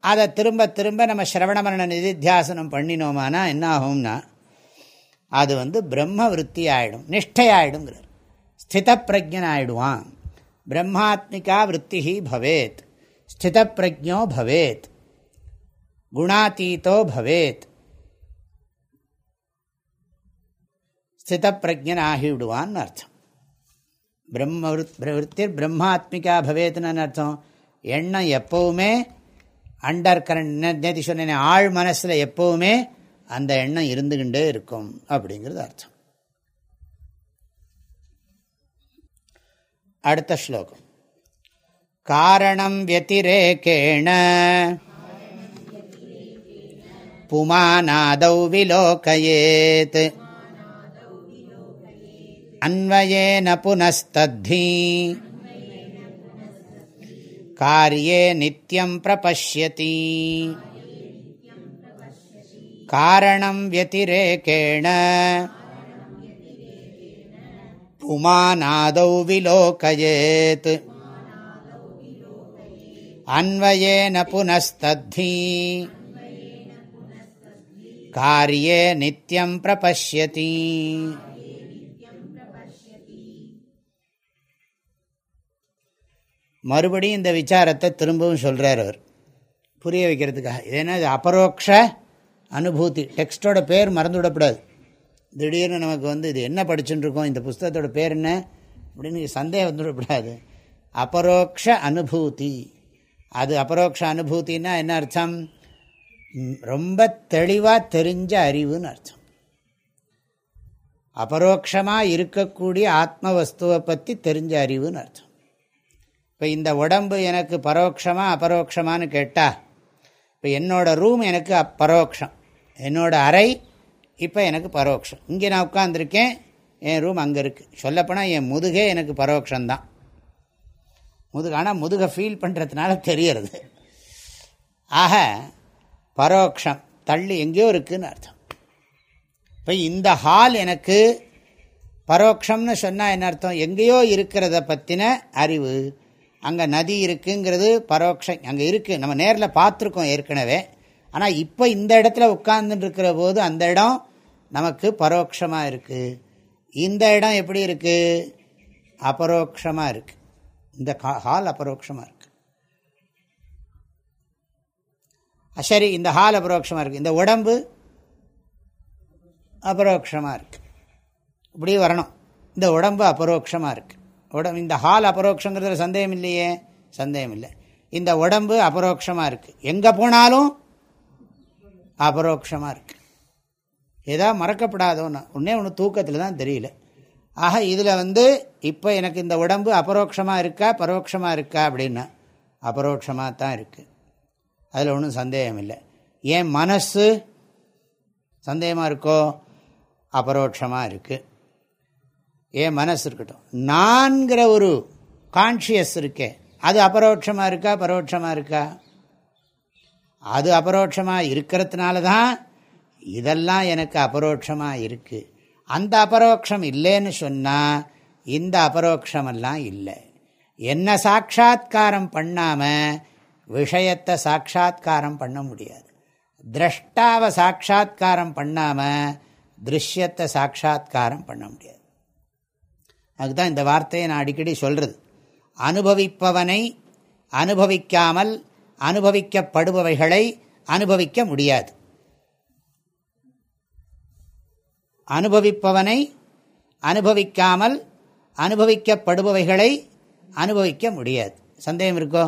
அதை திரும்ப திரும்ப நம்ம சிரவண மரண நிதித்தியாசனம் பண்ணினோமானா என்னாகும்னா அது வந்து பிரம்ம விற்பி ஆகிடும் நிஷ்டையாயிடுங்கிறார். ஸ்தித பிரஜன் ஆயிடுவான் பிரம்மாத்மிகா விற்த்திஹி பவேத். ஸ்தித பிரஜோ பவேத். குணாதீதோ பவேத். ஸ்தித பிரஜன் ஆகிவிடுவான்னு அர்த்தம் பிரம்ம விற்பிர் பிரம்மாத்மிகா பவேத்துன்னு அர்த்தம் எண்ணம் எப்போவுமே அண்டர் கரண்ட் நேற்று சொன்னேன் ஆழ் மனசில் எப்போவுமே அந்த எண்ணம் இருந்துகிட்டே இருக்கும் அப்படிங்கிறது அர்த்தம் அடுத்த ஸ்லோகம் காரணம் வத்திரேக்கேண புமானாதௌ விலோகயேத் अन्वयेन पुनस्तद्धि कार्ये नित्यं प्रपश्यति कारणं व्यतिरेकेण पुमानादौ विलोकयेत् अन्वयेन पुनस्तद्धि कार्ये नित्यं प्रपश्यति மறுபடியும் இந்த விசாரத்தை திரும்பவும் சொல்கிறார் அவர். புரிய வைக்கிறதுக்காக. ஏன்னா இது அபரோக்ஷ அனுபூதி. டெக்ஸ்டோட பேர் மறந்து விடக்கூடாது திடீர்னு நமக்கு வந்து இது என்ன படிச்சுட்டு இருக்கோம் இந்த புஸ்தகத்தோட பேர் என்ன? அப்படின்னு சந்தேகம் வந்துவிடக்கூடாது அபரோக்ஷ அனுபூதி. அது அபரோக்ஷ அனுபூத்தின்னா என்ன அர்த்தம்? ரொம்ப தெளிவாக தெரிஞ்ச அறிவுன்னு அர்த்தம். அபரோக்ஷமாக இருக்கக்கூடிய ஆத்ம வஸ்துவை பற்றி தெரிஞ்ச அறிவுன்னு அர்த்தம். இப்போ இந்த உடம்பு எனக்கு பரோட்சமாக அபரோக்ஷமானு கேட்டால் இப்போ என்னோடய ரூம் எனக்கு பரோட்சம் என்னோடய அறை இப்போ எனக்கு பரோட்சம் இங்கே நான் உட்காந்துருக்கேன் என் ரூம் அங்கே இருக்குது சொல்லப்போனால் என் முதுகே எனக்கு பரோட்சம்தான் முதுகு ஆனால் முதுகை ஃபீல் பண்ணுறதுனால தெரியறது. ஆக பரோட்சம் தள்ளி எங்கேயோ இருக்குதுன்னு அர்த்தம். இப்போ இந்த ஹால் எனக்கு பரோட்சம்னு சொன்னால் என்ன அர்த்தம்? எங்கேயோ இருக்கிறத பற்றின அறிவு அங்கே நதி இருக்குங்கிறது பரோட்சம் அங்கே இருக்குது நம்ம நேரில் பார்த்துருக்கோம் ஏற்கனவே. ஆனால் இப்போ இந்த இடத்துல உட்கார்ந்துட்டு போது அந்த இடம் நமக்கு பரோட்சமாக இருக்குது இந்த இடம் எப்படி இருக்குது அபரோக்ஷமாக இருக்குது இந்த ஹால் அபரோக்ஷமாக இருக்குது சரி இந்த ஹால் அபரோக்ஷமாக இருக்குது இந்த உடம்பு அபரோக்ஷமாக இருக்குது இப்படி வரணும். இந்த உடம்பு அபரோக்ஷமாக இருக்குது உடம்பு இந்த ஹால் அபரோக்ஷங்கிறதுல சந்தேகம் இல்லையே சந்தேகம் இல்லை இந்த உடம்பு அபரோக்ஷமாக இருக்குது எங்கே போனாலும் அபரோக்ஷமாக இருக்குது ஏதா மறக்கப்படாதோன்னா. ஒன்றே ஒன்று தூக்கத்தில் தான் தெரியல. ஆக இதில் வந்து இப்போ எனக்கு இந்த உடம்பு அபரோக்ஷமாக இருக்கா பரோட்சமாக இருக்கா அப்படின்னா அபரோக்ஷமாக தான் இருக்குது அதில் ஒன்றும் சந்தேகம் இல்லை ஏன் மனசு சந்தேகமாக இருக்கோ அபரோட்சமாக இருக்குது ஏன் மனசு இருக்கட்டும். நான்கிற ஒரு கான்ஷியஸ் இருக்கே. அது அபரோட்சமாக இருக்கா பரோட்சமாக இருக்கா? அது அபரோட்சமாக இருக்கிறதுனால தான் இதெல்லாம் எனக்கு அபரோட்சமாக இருக்குது அந்த அபரோக்ஷம் இல்லைன்னு சொன்னால் இந்த அபரோக்ஷமெல்லாம் இல்லை. என்ன சாட்சா்காரம் பண்ணாமல் விஷயத்தை சாட்சா்காரம் பண்ண முடியாது. திரஷ்டாவை சாட்சா்காரம் பண்ணாமல் திருஷ்யத்தை சாட்சா்காரம் பண்ண முடியாது. அதுதான் இந்த வார்த்தையை நான் அடிக்கடி சொல்கிறது அனுபவிப்பவனை அனுபவிக்காமல் அனுபவிக்கப்படுபவைகளை அனுபவிக்க முடியாது. அனுபவிப்பவனை அனுபவிக்காமல் அனுபவிக்கப்படுபவைகளை அனுபவிக்க முடியாது. சந்தேகம் இருக்கோ?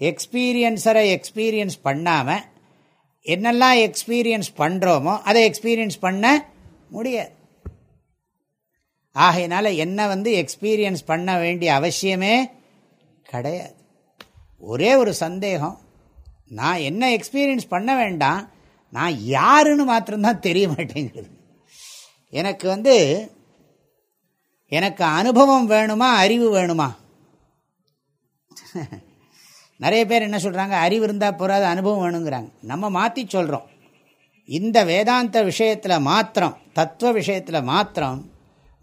எக்ஸ்பீரியன்ஸரை எக்ஸ்பீரியன்ஸ் பண்ணாமல் என்னெல்லாம் எக்ஸ்பீரியன்ஸ் பண்ணுறோமோ அதை எக்ஸ்பீரியன்ஸ் பண்ண முடியாது. ஆகையினால என்ன வந்து எக்ஸ்பீரியன்ஸ் பண்ண வேண்டிய அவசியமே கிடையாது. ஒரே ஒரு சந்தேகம் நான் என்ன எக்ஸ்பீரியன்ஸ் பண்ண வேண்டாம் நான் யாருன்னு மாத்திரம்தான் தெரிய மாட்டேங்கிறது எனக்கு வந்து எனக்கு அனுபவம் வேணுமா அறிவு வேணுமா? நிறைய பேர் என்ன சொல்கிறாங்க அறிவு இருந்தால் போகாத அனுபவம் வேணுங்கிறாங்க. நம்ம மாற்றி சொல்கிறோம் இந்த வேதாந்த விஷயத்தில் மாத்திரம் தத்துவ விஷயத்தில் மாத்திரம்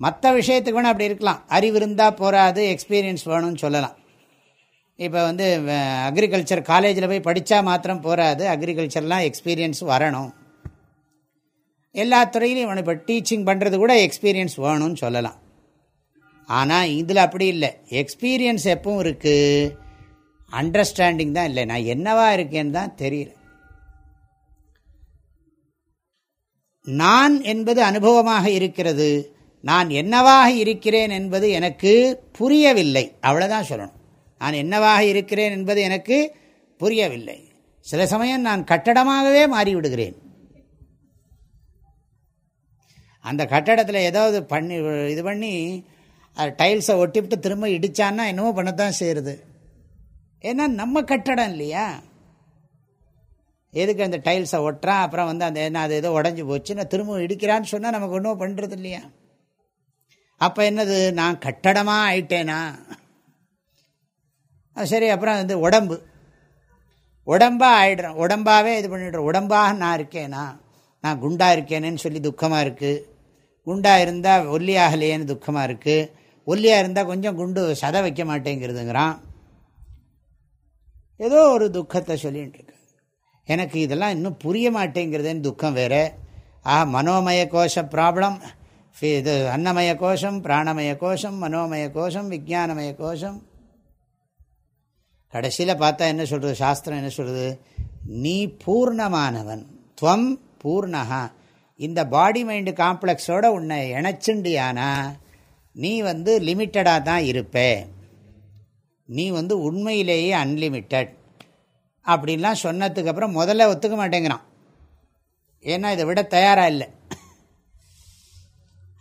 மற்ற விஷயத்துக்கு வேணால் அப்படி இருக்கலாம். அறிவு இருந்தால் போகாது எக்ஸ்பீரியன்ஸ் வேணும்னு சொல்லலாம். இப்போ வந்து அக்ரிகல்ச்சர் காலேஜில் போய் படித்தா மாத்திரம் போகாது அக்ரிகல்ச்சர்லாம் எக்ஸ்பீரியன்ஸ் வரணும். எல்லா துறையிலையும் இப்போ டீச்சிங் பண்ணுறது கூட எக்ஸ்பீரியன்ஸ் வேணும்னு சொல்லலாம். ஆனால் இதில் அப்படி இல்லை. எக்ஸ்பீரியன்ஸ் எப்பவும் இருக்குது அண்டர்ஸ்டாண்டிங் தான் இல்லை. நான் என்னவா இருக்கேன்னு தான் தெரியல. நான் என்பது அனுபவமாக இருக்கிறது. நான் என்னவாக இருக்கிறேன் என்பது எனக்கு புரியவில்லை. அவ்வளோதான் சொல்லணும். நான் என்னவாக இருக்கிறேன் என்பது எனக்கு புரியவில்லை. சில சமயம் நான் கட்டடமாகவே மாறிவிடுகிறேன். அந்த கட்டடத்தில் ஏதாவது பண்ணி இது பண்ணி டைல்ஸை ஒட்டிவிட்டு திரும்ப இடித்தான்னா என்னமோ பண்ணத்தான் செய்கிறது ஏன்னா நம்ம கட்டடம் இல்லையா? எதுக்கு அந்த டைல்ஸை ஒட்டுறான்? அப்புறம் வந்து அந்த என்ன அது ஏதோ உடஞ்சி போச்சு நான் திரும்ப இடிக்கிறான்னு சொன்னால் நமக்கு ஒன்றும் பண்ணுறது இல்லையா? அப்போ என்னது? நான் கட்டடமாக ஆயிட்டேனா? சரி அப்புறம் வந்து உடம்பு. உடம்பாக ஆயிடுறேன். உடம்பாகவே இது பண்ணிடுறேன். உடம்பாக நான் இருக்கேனா? நான் குண்டாக இருக்கேனேன்னு சொல்லி துக்கமாக இருக்குது குண்டாக இருந்தால் ஒல்லியாகலையேன்னு துக்கமாக இருக்குது ஒல்லியாக இருந்தால் கொஞ்சம் குண்டு சதை வைக்க மாட்டேங்கிறதுங்கிறான். ஏதோ ஒரு துக்கத்தை சொல்லிகிட்டு இருக்கு எனக்கு இதெல்லாம் இன்னும் புரிய மாட்டேங்கிறதுன்னு துக்கம் வேறு. ஆ மனோமய கோஷ ப்ராப்ளம். இது அன்னமய கோஷம் பிராணமய கோஷம் மனோமய கோஷம் விஜானமய கோஷம். கடைசியில் பார்த்தா என்ன சொல்கிறது சாஸ்திரம் என்ன சொல்கிறது நீ பூர்ணமானவன். துவம் பூர்ணகா இந்த பாடி மைண்டு காம்ப்ளெக்ஸோட உன்னை இணைச்சுண்டியானா? நீ வந்து லிமிட்டடாக தான் இருப்பே. நீ வந்து உண்மையிலேயே அன்லிமிட்டட். அப்படின்லாம் சொன்னதுக்கப்புறம் முதல்ல ஒத்துக்க மாட்டேங்கிறான். ஏன்னா இதை விட தயாராக இல்லை.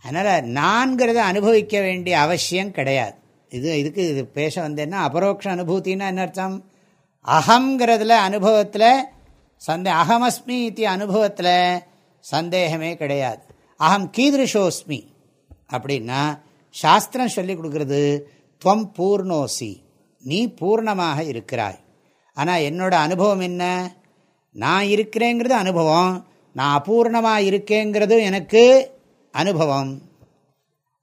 அதனால் நான்கிறத அனுபவிக்க வேண்டிய அவசியம் கிடையாது. இது இதுக்கு இது பேச வந்தேன்னா அபரோக்ஷ அனுபூத்தின்னா என்ன அர்த்தம்? அகங்கிறதுல அனுபவத்தில் சந்தே அகமஸ்மி இத்தி அனுபவத்தில் சந்தேகமே கிடையாது. அகம் கீதிருஷோஸ்மி அப்படின்னா சாஸ்திரம் சொல்லி கொடுக்குறது துவம் பூர்ணோசி நீ பூர்ணமாக இருக்கிறாய். ஆனால் என்னோட அனுபவம் என்ன? நான் இருக்கிறேங்கிறது அனுபவம் நான் அபூர்ணமாக இருக்கேங்கிறதும் எனக்கு அனுபவம்.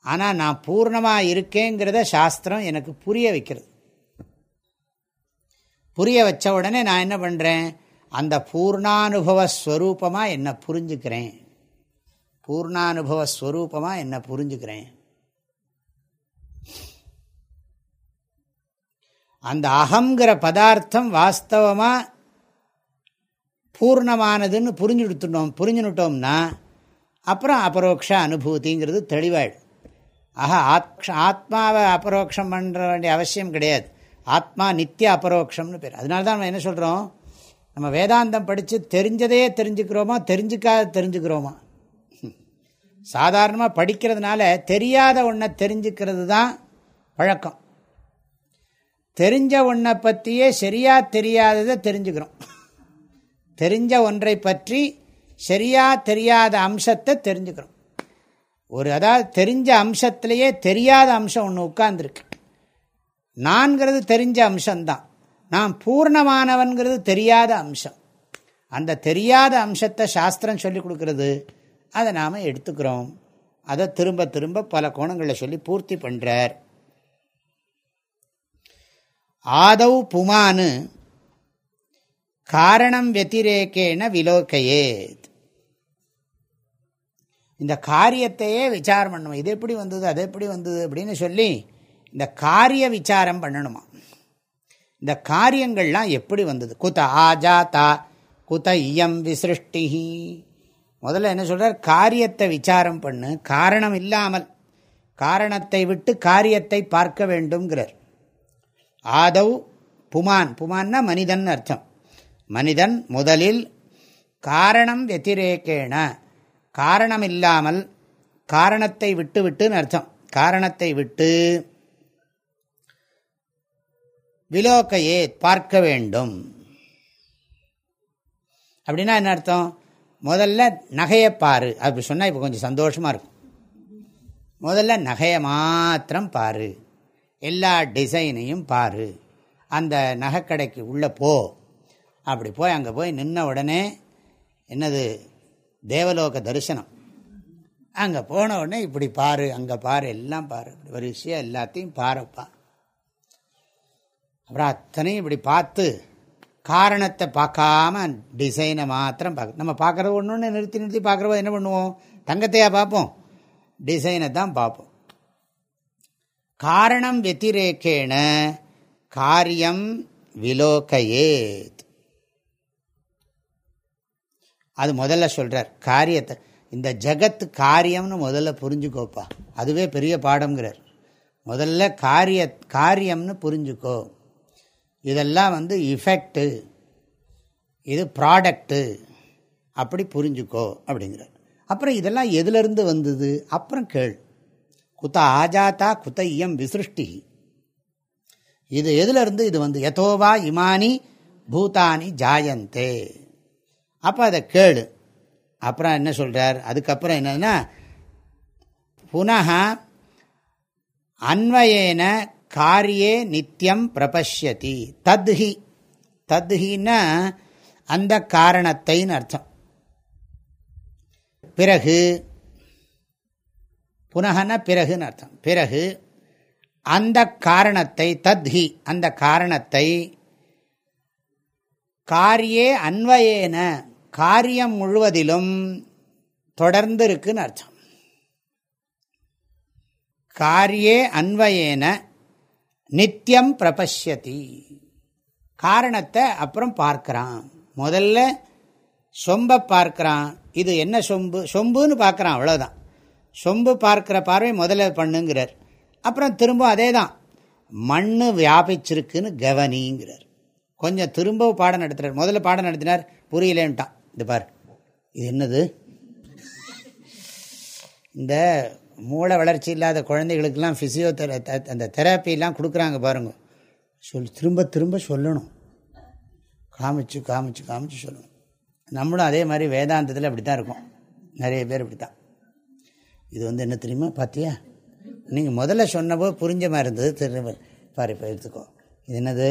ஆனால் நான் பூர்ணமாக இருக்கேங்கிறத சாஸ்திரம் எனக்கு புரிய வைக்கிறது. புரிய வச்ச உடனே நான் என்ன பண்ணுறேன் அந்த பூர்ணானுபவ ஸ்வரூபமாக என்னை புரிஞ்சுக்கிறேன். பூர்ணானுபவ ஸ்வரூபமாக என்னை புரிஞ்சுக்கிறேன். அந்த அகங்கிற பதார்த்தம் வாஸ்தவமாக பூர்ணமானதுன்னு புரிஞ்சுடுத்துட்டோம். புரிஞ்சுனுட்டோம்னா அப்புறம் அபரோக்ஷ அனுபூதிங்கிறது தெளிவாயிடும். ஆஹா ஆத் ஆத்மாவை அபரோக்ஷம் பண்ணுற வேண்டிய அவசியம் கிடையாது. ஆத்மா நித்திய அபரோக்ஷம்னு பேர். அதனால தான் நம்ம என்ன சொல்கிறோம் நம்ம வேதாந்தம் படித்து தெரிஞ்சதே தெரிஞ்சுக்கிறோமா? தெரிஞ்சுக்காத தெரிஞ்சுக்கிறோமா? சாதாரணமாக படிக்கிறதுனால தெரியாத ஒன்றை தெரிஞ்சுக்கிறது தான் பழக்கம். தெரிஞ்ச ஒன்றை பற்றியே சரியாக தெரியாததை தெரிஞ்சுக்கிறோம். தெரிஞ்ச ஒன்றை பற்றி சரியாக தெரியாத அம்சத்தை தெரிஞ்சுக்கிறோம் ஒரு அதாவது தெரிஞ்ச அம்சத்திலேயே தெரியாத அம்சம் ஒன்று உட்கார்ந்துருக்கு. நான்கிறது தெரிஞ்ச அம்சம்தான். நான் பூர்ணமானவன்கிறது தெரியாத அம்சம். அந்த தெரியாத அம்சத்தை சாஸ்திரம் சொல்லி கொடுக்கறது. அதை நாம் எடுத்துக்கிறோம். அதை திரும்ப திரும்ப பல கோணங்களில் சொல்லி பூர்த்தி பண்ணுறார் ஆதவ் புமானு காரணம் வெத்திரேக்கேன விலோக்கையேத் இந்த காரியத்தையே விசாரம் பண்ணணும் இது எப்படி வந்தது? அது எப்படி வந்தது? அப்படின்னு சொல்லி இந்த காரிய விசாரம் பண்ணணுமா? இந்த காரியங்கள்லாம் எப்படி வந்தது? குத ஆஜாத்தா குத இயம் விசிருஷ்டி முதல்ல என்ன சொல்கிறார் காரியத்தை விசாரம் பண்ணு. காரணம் இல்லாமல் காரணத்தை விட்டு காரியத்தை பார்க்க வேண்டும்ங்கிறார். ஆதவ் புமான். புமான்னா மனிதன் அர்த்தம். மனிதன் முதலில் காரணம் வெத்திரேக்கேன காரணம் இல்லாமல் காரணத்தை விட்டு விட்டுன்னு அர்த்தம். காரணத்தை விட்டு விலோக்கையே பார்க்க வேண்டும். அப்படின்னா என்ன அர்த்தம்? முதல்ல நகையை பாரு. அப்படி சொன்னால் இப்போ கொஞ்சம் சந்தோஷமாக இருக்கும். முதல்ல நகையை மாத்திரம் பாரு. எல்லா டிசைனையும் பாரு. அந்த நகைக்கடைக்கு உள்ளே போ. அப்படி போய் அங்கே போய் நின்ன உடனே என்னது தேவலோக தரிசனம். அங்கே போன உடனே இப்படி பாரு அங்கே பாரு எல்லாம் பாரு. இப்படி வரிசையாக எல்லாத்தையும் பாருப்பா. அப்புறம் அத்தனையும் இப்படி பார்த்து காரணத்தை பார்க்காம டிசைனை மாத்திரம் பார்க்க நம்ம பார்க்குறது ஒன்று ஒன்று நிறுத்தி நிறுத்தி பார்க்குறப்ப என்ன பண்ணுவோம்? தங்கத்தையாக பார்ப்போம். டிசைனை தான் பார்ப்போம். காரணம் வெத்திரேக்கேன காரியம் விலோக்கையேத் அது முதல்ல சொல்கிறார் காரியத்தை இந்த ஜகத்து காரியம்னு முதல்ல புரிஞ்சுக்கோப்பா. அதுவே பெரிய பாடம்ங்கிறார். முதல்ல காரிய காரியம்னு புரிஞ்சுக்கோ. இதெல்லாம் வந்து இஃபெக்டு இது ப்ராடக்ட்டு அப்படி புரிஞ்சுக்கோ அப்படிங்கிறார். அப்புறம் இதெல்லாம் எதுலேருந்து வந்தது? அப்புறம் கேள். குத்த ஆஜாத்தா குத்த இயம் விசிருஷ்டி. இது எதுலேருந்து இது வந்து? எதோவா இமானி பூதானி ஜாயந்தே. அப்போ அதை கேளு. அப்புறம் என்ன சொல்கிறார் அதுக்கப்புறம் என்னதுன்னா புனக அன்வயேன காரியே நித்தியம் பிரபஷ்யதி. தத்ஹி. தத்ஹின்னா அந்த காரணத்தைன்னு அர்த்தம். பிறகு புனகன பிறகுன்னு அர்த்தம். பிறகு அந்த காரணத்தை தத்ஹி அந்த காரணத்தை காரியே அன்வயேன காரியம் முழுவதிலும் தொடர்ந்து இருக்குன்னு அர்த்தம். காரியே அன்வயேன நித்தியம் பிரபஷ்யதி. காரணத்தை அப்புறம் பார்க்குறான். முதல்ல சொம்பை பார்க்குறான். இது என்ன சொம்பு? சொம்புன்னு பார்க்குறான் அவ்வளோதான் சொம்பு பார்க்குற பார்வை முதல்ல பண்ணுங்கிறார். அப்புறம் திரும்ப அதே தான் மண் வியாபிச்சிருக்குன்னு கவனிங்கிறார். கொஞ்சம் திரும்பவும் பாடம் நடத்துகிறார் முதல்ல பாடம் நடத்தினார். புரியலேன்ட்டான். இது பார் இது என்னது? இந்த மூளை வளர்ச்சி இல்லாத குழந்தைகளுக்கெல்லாம் ஃபிசியோதெர அந்த தெரப்பிலாம் கொடுக்குறாங்க பாருங்க. சொல் திரும்ப திரும்ப சொல்லணும். காமிச்சு காமிச்சு காமிச்சு சொல்லணும். நம்மளும் அதே மாதிரி வேதாந்தத்தில் அப்படி தான் இருக்கும். நிறைய பேர் இப்படி தான் இது வந்து என்ன தெரியுமா? பார்த்தியா நீங்கள் முதல்ல சொன்னபோது புரிஞ்ச மாதிரி இருந்தது. திரும்ப பாரு இப்போ எடுத்துக்கோ. இது என்னது?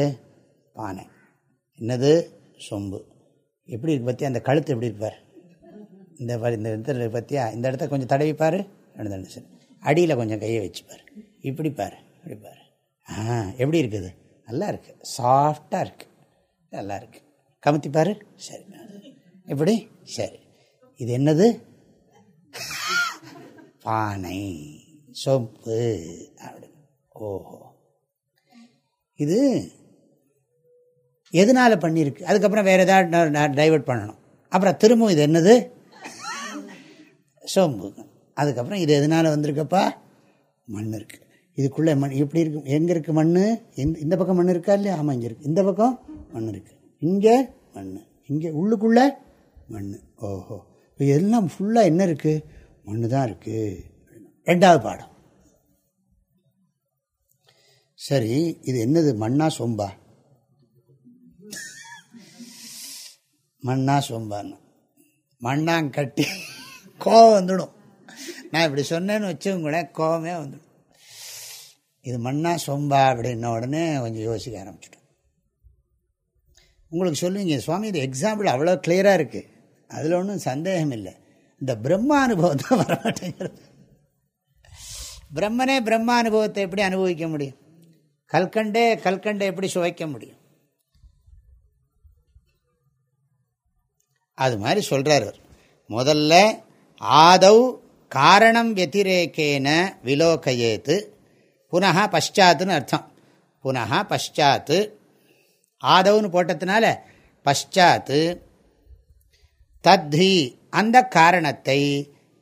பானை. என்னது? சொம்பு. எப்படி இருக்கு பற்றியா அந்த கழுத்து எப்படி இருப்பார் இந்த இந்த இடத்துல பற்றியா இந்த இடத்த கொஞ்சம் தடவிப்பார் சரி. அடியில் கொஞ்சம் கையை வச்சுப்பார் இப்படி பார். இப்படி பார். ஆ எப்படி இருக்குது? நல்லா இருக்குது சாஃப்டாக இருக்குது நல்லா இருக்குது கமுத்தி சரி. எப்படி? சரி. இது என்னது? பானை. சொப்பு அப்படி. ஓஹோ. இது எதனால் பண்ணியிருக்கு அதுக்கப்புறம் வேறு ஏதாவது டைவெர்ட் பண்ணணும். அப்புறம் திரும்பவும் இது என்னது? சோம்பு. அதுக்கப்புறம் இது எதனால் வந்திருக்கப்பா? மண் இருக்குது இதுக்குள்ளே மண் எப்படி இருக்கு? எங்கே இருக்குது மண் இந்த இந்த பக்கம் மண் இருக்கா இல்லையா? ஆமாம் இங்கே இருக்குது இந்த பக்கம் மண் இருக்குது இங்கே மண் இங்கே உள்ளுக்குள்ளே மண். ஓஹோ. இப்போ எல்லாம் ஃபுல்லாக என்ன இருக்குது மண் தான் இருக்குது ரெண்டாவது பாடம். சரி இது என்னது? மண்ணா சொம்பா? மண்ணா சொம்பான்னு. மண்ணாங்கட்டி கோவம் வந்துடும். நான் இப்படி சொன்னேன்னு வச்சுக்கோங்க கோவமே வந்துடும். இது மண்ணா சொம்பா அப்படின்ன உடனே கொஞ்சம் யோசிக்க ஆரம்பிச்சிட்டோம். உங்களுக்கு சொல்லுவீங்க சுவாமி இது எக்ஸாம்பிள் அவ்வளோ கிளியராக இருக்குது அதில் ஒன்றும் சந்தேகம் இல்லை இந்த பிரம்மா அனுபவம் தான் வரமாட்டேங்கிறது பிரம்மனே பிரம்மா அனுபவத்தை எப்படி அனுபவிக்க முடியும்? கல்கண்டே கல்கண்டை எப்படி சுவைக்க முடியும்? அது மாதிரி சொல்கிறார் முதல்ல ஆதவ் காரணம் வெத்திரேக்கேன விலோகையேத்து. புனகா பஷாத்துன்னு அர்த்தம். புனகா பஷாத்து ஆதவுன்னு போட்டதுனால பஷாத்து தத்ரி அந்த காரணத்தை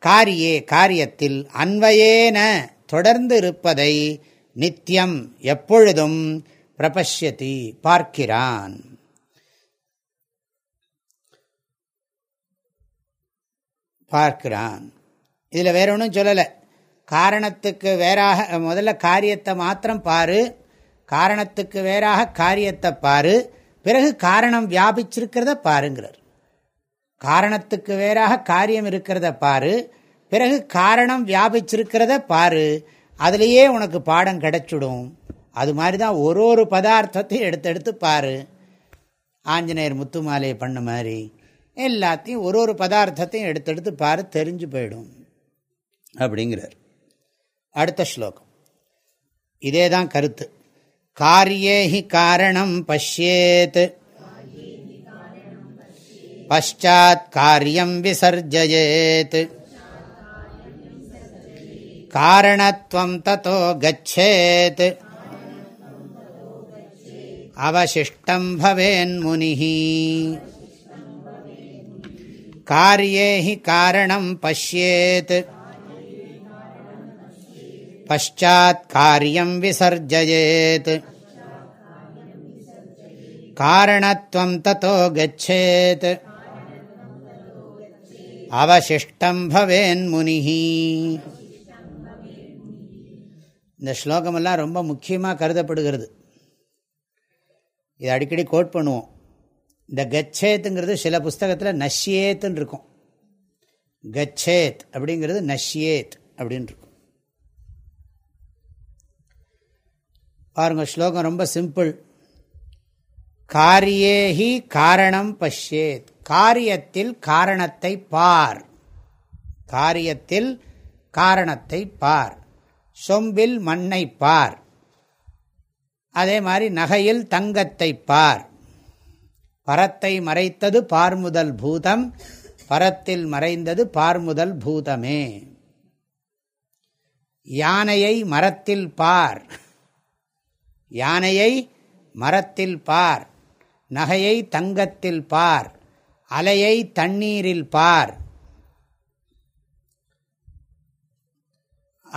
காரியே காரியத்தில் அன்வயேன தொடர்ந்து இருப்பதை நித்தியம் எப்பொழுதும் பிரபஷ்யதி பார்க்கிறான். பார்க்கிறான். இதில் வேற ஒன்றும் சொல்லலை. காரணத்துக்கு வேறாக முதல்ல காரியத்தை மாத்திரம் பாரு. காரணத்துக்கு வேறாக காரியத்தை பாரு. பிறகு காரணம் வியாபிச்சிருக்கிறத பாருங்கிறார். காரணத்துக்கு வேறாக காரியம் இருக்கிறத பாரு. பிறகு காரணம் வியாபிச்சிருக்கிறத பாரு. அதுலேயே உனக்கு பாடம் கிடைச்சிடும். அது மாதிரி தான் ஒரு ஒரு பதார்த்தத்தையும் எடுத்து எடுத்து பாரு. ஆஞ்சநேயர் முத்துமாலையை பண்ண மாதிரி எல்லாத்தையும் ஒரு ஒரு பதார்த்தத்தையும் எடுத்தெடுத்து பாரு தெரிஞ்சு போயிடும். அப்படிங்கிறார். அடுத்த ஸ்லோகம். இதே தான் கருத்து. காரியேஹி காரணம் பஷ்யேத். பஷாத் காரியம் விசர்ஜயேத். காரணத்துவம் தத்தோ கச்சேத். அவசிஷ்டம் பவேன்முனிஹி காரியே ஹி காரணம் பசியேத் பஷாத் காரியம் விசர்ஜயேத். காரணத்துவம் தத்தோ கச்சேத். அவசிஷ்டம் பவேன் முனிஹி. இந்த ஸ்லோகமெல்லாம் ரொம்ப முக்கியமாக கருதப்படுகிறது. இது அடிக்கடி கோட் பண்ணுவோம். இந்த கச்சேத்துங்கிறது சில புஸ்தகத்தில் நஷ்யேத்துன்னு இருக்கும் கச்சேத் அப்படிங்கிறது நஷ்யேத் அப்படின்னு இருக்கும் பாருங்க ஸ்லோகம் ரொம்ப சிம்பிள். காரியேஹி காரணம் பஷ்யேத். காரியத்தில் காரணத்தை பார். காரியத்தில் காரணத்தை பார். சொம்பில் மண்ணை பார். அதே மாதிரி நகையில் தங்கத்தை பார். பரத்தை மறைத்தது பார்முதல் பூதம் பரத்தில் மறைந்தது பார்முதல் பூதமே. யானையை மரத்தில் பார் யானையை மரத்தில் பார் நகையை தங்கத்தில் பார் அலையை தண்ணீரில் பார்.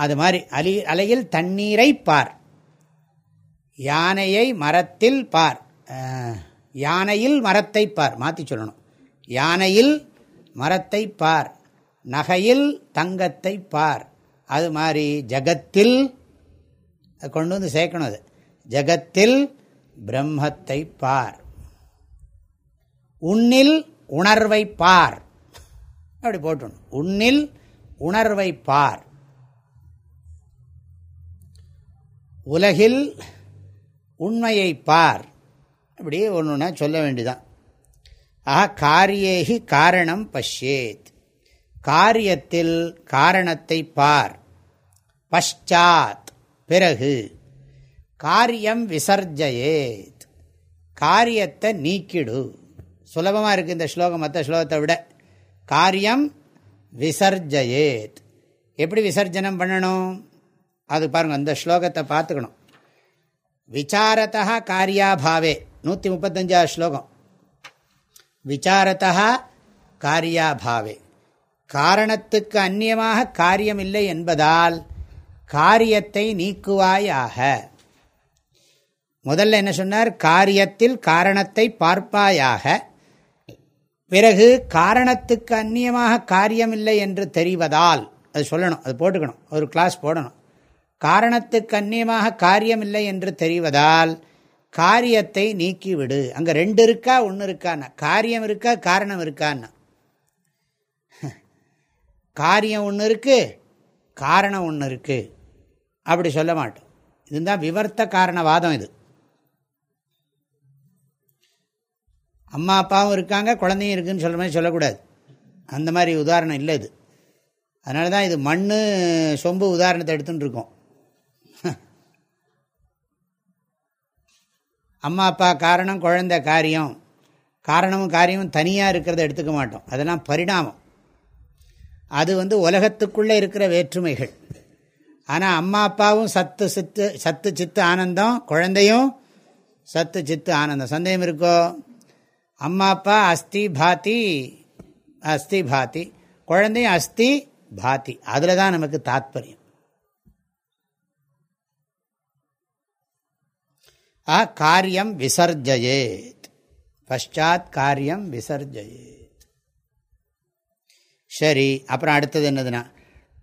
அது மாதிரி அலி அலையில் தண்ணீரை பார் யானையை மரத்தில் பார். யானையில் மரத்தை பார். மாற்றி சொல்லணும். யானையில் மரத்தை பார். நகையில் தங்கத்தை பார். அது மாதிரி ஜகத்தில் கொண்டு வந்து சேர்க்கணும் அது. ஜகத்தில் பிரம்மத்தை பார். உன்னில் உணர்வை பார். அப்படி போட்டணும் உன்னில் உணர்வை பார். உலகில் உண்மையை பார். அப்படி ஒன்று சொல்ல வேண்டிதான். ஆஹா காரியேகி காரணம் பஷ்யேத். காரியத்தில் காரணத்தை பார். பஷாத் பிறகு. காரியம் விசர்ஜயேத். காரியத்தை நீக்கிடு. சுலபமாக இருக்குது இந்த ஸ்லோகம் மற்ற ஸ்லோகத்தை விட. காரியம் விசர்ஜயேத். எப்படி விசர்ஜனம் பண்ணணும்? அது பாருங்கள் அந்த ஸ்லோகத்தை பார்த்துக்கணும். விசாரத்தா காரியாபாவே. நூற்றி முப்பத்தஞ்சாவது ஸ்லோகம். விசாரத்தா காரியாபாவே. காரணத்துக்கு அந்நியமாக காரியம் இல்லை என்பதால் காரியத்தை நீக்குவாயாக. முதல்ல என்ன சொன்னார்? காரியத்தில் காரணத்தை பார்ப்பாயாக. பிறகு காரணத்துக்கு அந்நியமாக காரியமில்லை என்று தெரிவதால் அது சொல்லணும் அது போட்டுக்கணும் ஒரு கிளாஸ் போடணும். காரணத்துக்கு அந்நியமாக காரியமில்லை என்று தெரிவதால் காரியத்தை நீக்கிவிடு. அங்கே ரெண்டு இருக்கா ஒன்று இருக்கான்னா? காரியம் இருக்கா காரணம் இருக்கான்னா? காரியம் ஒன்று இருக்குது காரணம் ஒன்று இருக்குது அப்படி சொல்ல மாட்டோம். இதுதான் விவர்த்த காரணவாதம் இது. அம்மா அப்பாவும் இருக்காங்க குழந்தையும் இருக்குதுன்னு சொல்கிற மாதிரி சொல்லக்கூடாது. அந்த மாதிரி உதாரணம் இல்லை இது. அதனால தான் இது மண் சொம்பு உதாரணத்தை எடுத்துகிட்டு இருக்கோம். அம்மா அப்பா காரணம் குழந்த காரியம். காரணமும் காரியமும் தனியாக இருக்கிறத எடுத்துக்க மாட்டோம். அதெல்லாம் பரிணாமம். அது வந்து உலகத்துக்குள்ளே இருக்கிற வேற்றுமைகள். ஆனால் அம்மா அப்பாவும் சத்து சித்து சத்து சித்து ஆனந்தம். குழந்தையும் சத்து சித்து ஆனந்தம். சந்தேகம் இருக்கோ? அம்மா அப்பா அஸ்தி பாத்தி அஸ்தி பாத்தி குழந்தையும் அஸ்தி பாத்தி அதில் தான் நமக்கு தாத்பரியம். ஆ காரியம் விசர்ஜயேத். பஷாத் காரியம் விசர்ஜயேத். சரி அப்புறம் அடுத்தது என்னதுன்னா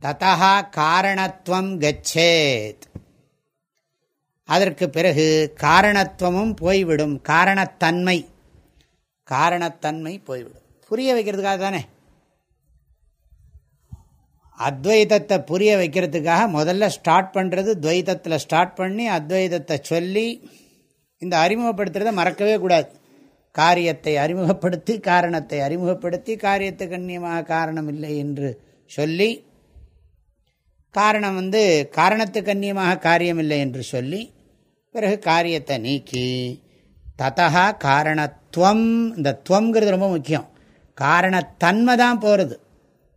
ததா காரணத்துவம் கச்சேத். அதற்கு பிறகு காரணத்துவமும் போய்விடும் காரணத்தன்மை. காரணத்தன்மை போய்விடும். புரிய வைக்கிறதுக்காக தானே? அத்வைதத்தை புரிய வைக்கிறதுக்காக முதல்ல ஸ்டார்ட் பண்ணுறது துவைதத்தில் ஸ்டார்ட் பண்ணி அத்வைதத்தை சொல்லி இந்த அறிமுகப்படுத்துறத மறக்கவே கூடாது. காரியத்தை அறிமுகப்படுத்தி காரணத்தை அறிமுகப்படுத்தி காரியத்தை கண்ணியமாக காரணம் இல்லை என்று சொல்லி காரணம் வந்து காரணத்து கண்ணியமாக காரியம் இல்லை என்று சொல்லி பிறகு காரியத்தை நீக்கி ததா காரணத்துவம் இந்த துவங்கிறது ரொம்ப முக்கியம். காரணத்தன்மை தான் போகிறது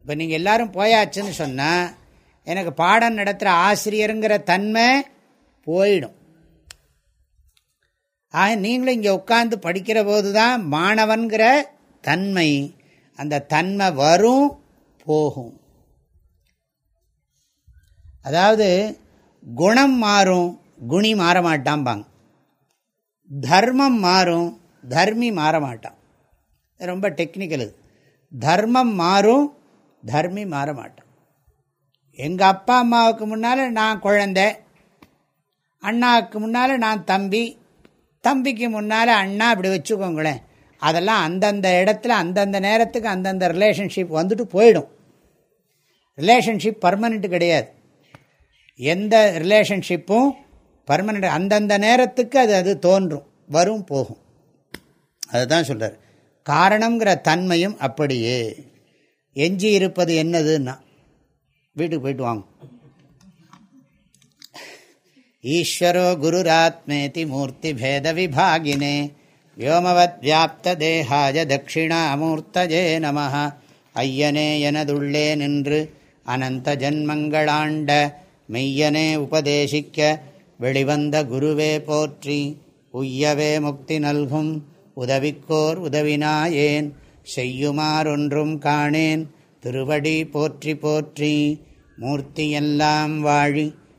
இப்போ நீங்கள் எல்லோரும் போயாச்சுன்னு சொன்னால் எனக்கு பாடம் நடத்துகிற ஆசிரியருங்கிற தன்மை போயிடும். ஆக நீங்களும் இங்கே உட்காந்து படிக்கிற போது தான் மாணவன்கிற தன்மை. அந்த தன்மை வரும் போகும். அதாவது குணம் மாறும் குணி மாற மாட்டாம்பாங்க தர்மம் மாறும் தர்மி மாற மாட்டான் ரொம்ப டெக்னிக்கல் இது. தர்மம் மாறும் தர்மி மாற மாட்டான் எங்கள் அப்பா அம்மாவுக்கு முன்னால் நான் குழந்தை அண்ணாவுக்கு முன்னால் நான் தம்பி தம்பிக்கு முன்னால் அண்ணா அப்படி வச்சுக்கோங்களேன். அதெல்லாம் அந்தந்த இடத்துல அந்தந்த நேரத்துக்கு அந்தந்த ரிலேஷன்ஷிப் வந்துட்டு போயிடும். ரிலேஷன்ஷிப் பர்மனெண்ட்டு கிடையாது. எந்த ரிலேஷன்ஷிப்பும் பர்மனெண்ட் அந்தந்த நேரத்துக்கு அது அது தோன்றும். வரும் போகும். அதுதான் சொல்கிறார் காரணங்கிற தன்மையும் அப்படியே. எஞ்சி இருப்பது என்னதுன்னா வீட்டுக்கு போயிட்டு வாங்க. ஈஸ்வரோ குருராத்மேதி மூர்த்தி பேத விபாகினே வியோமவத் வியாப்த தேகாய தட்சிணாமூர்த்தஜே நம ஐயனே எனதுள்ளே நின்று அனந்த ஜன்மங்களாண்ட மெய்யனே உபதேசிக்க வெளிவந்த குருவே போற்றி உய்யவே முக்தி நல்கும் உதவிக்கோர் உதவினாயேன் செய்யுமாறொன்றும் காணேன் திருவடி போற்றி போற்றி மூர்த்தியெல்லாம் வாழி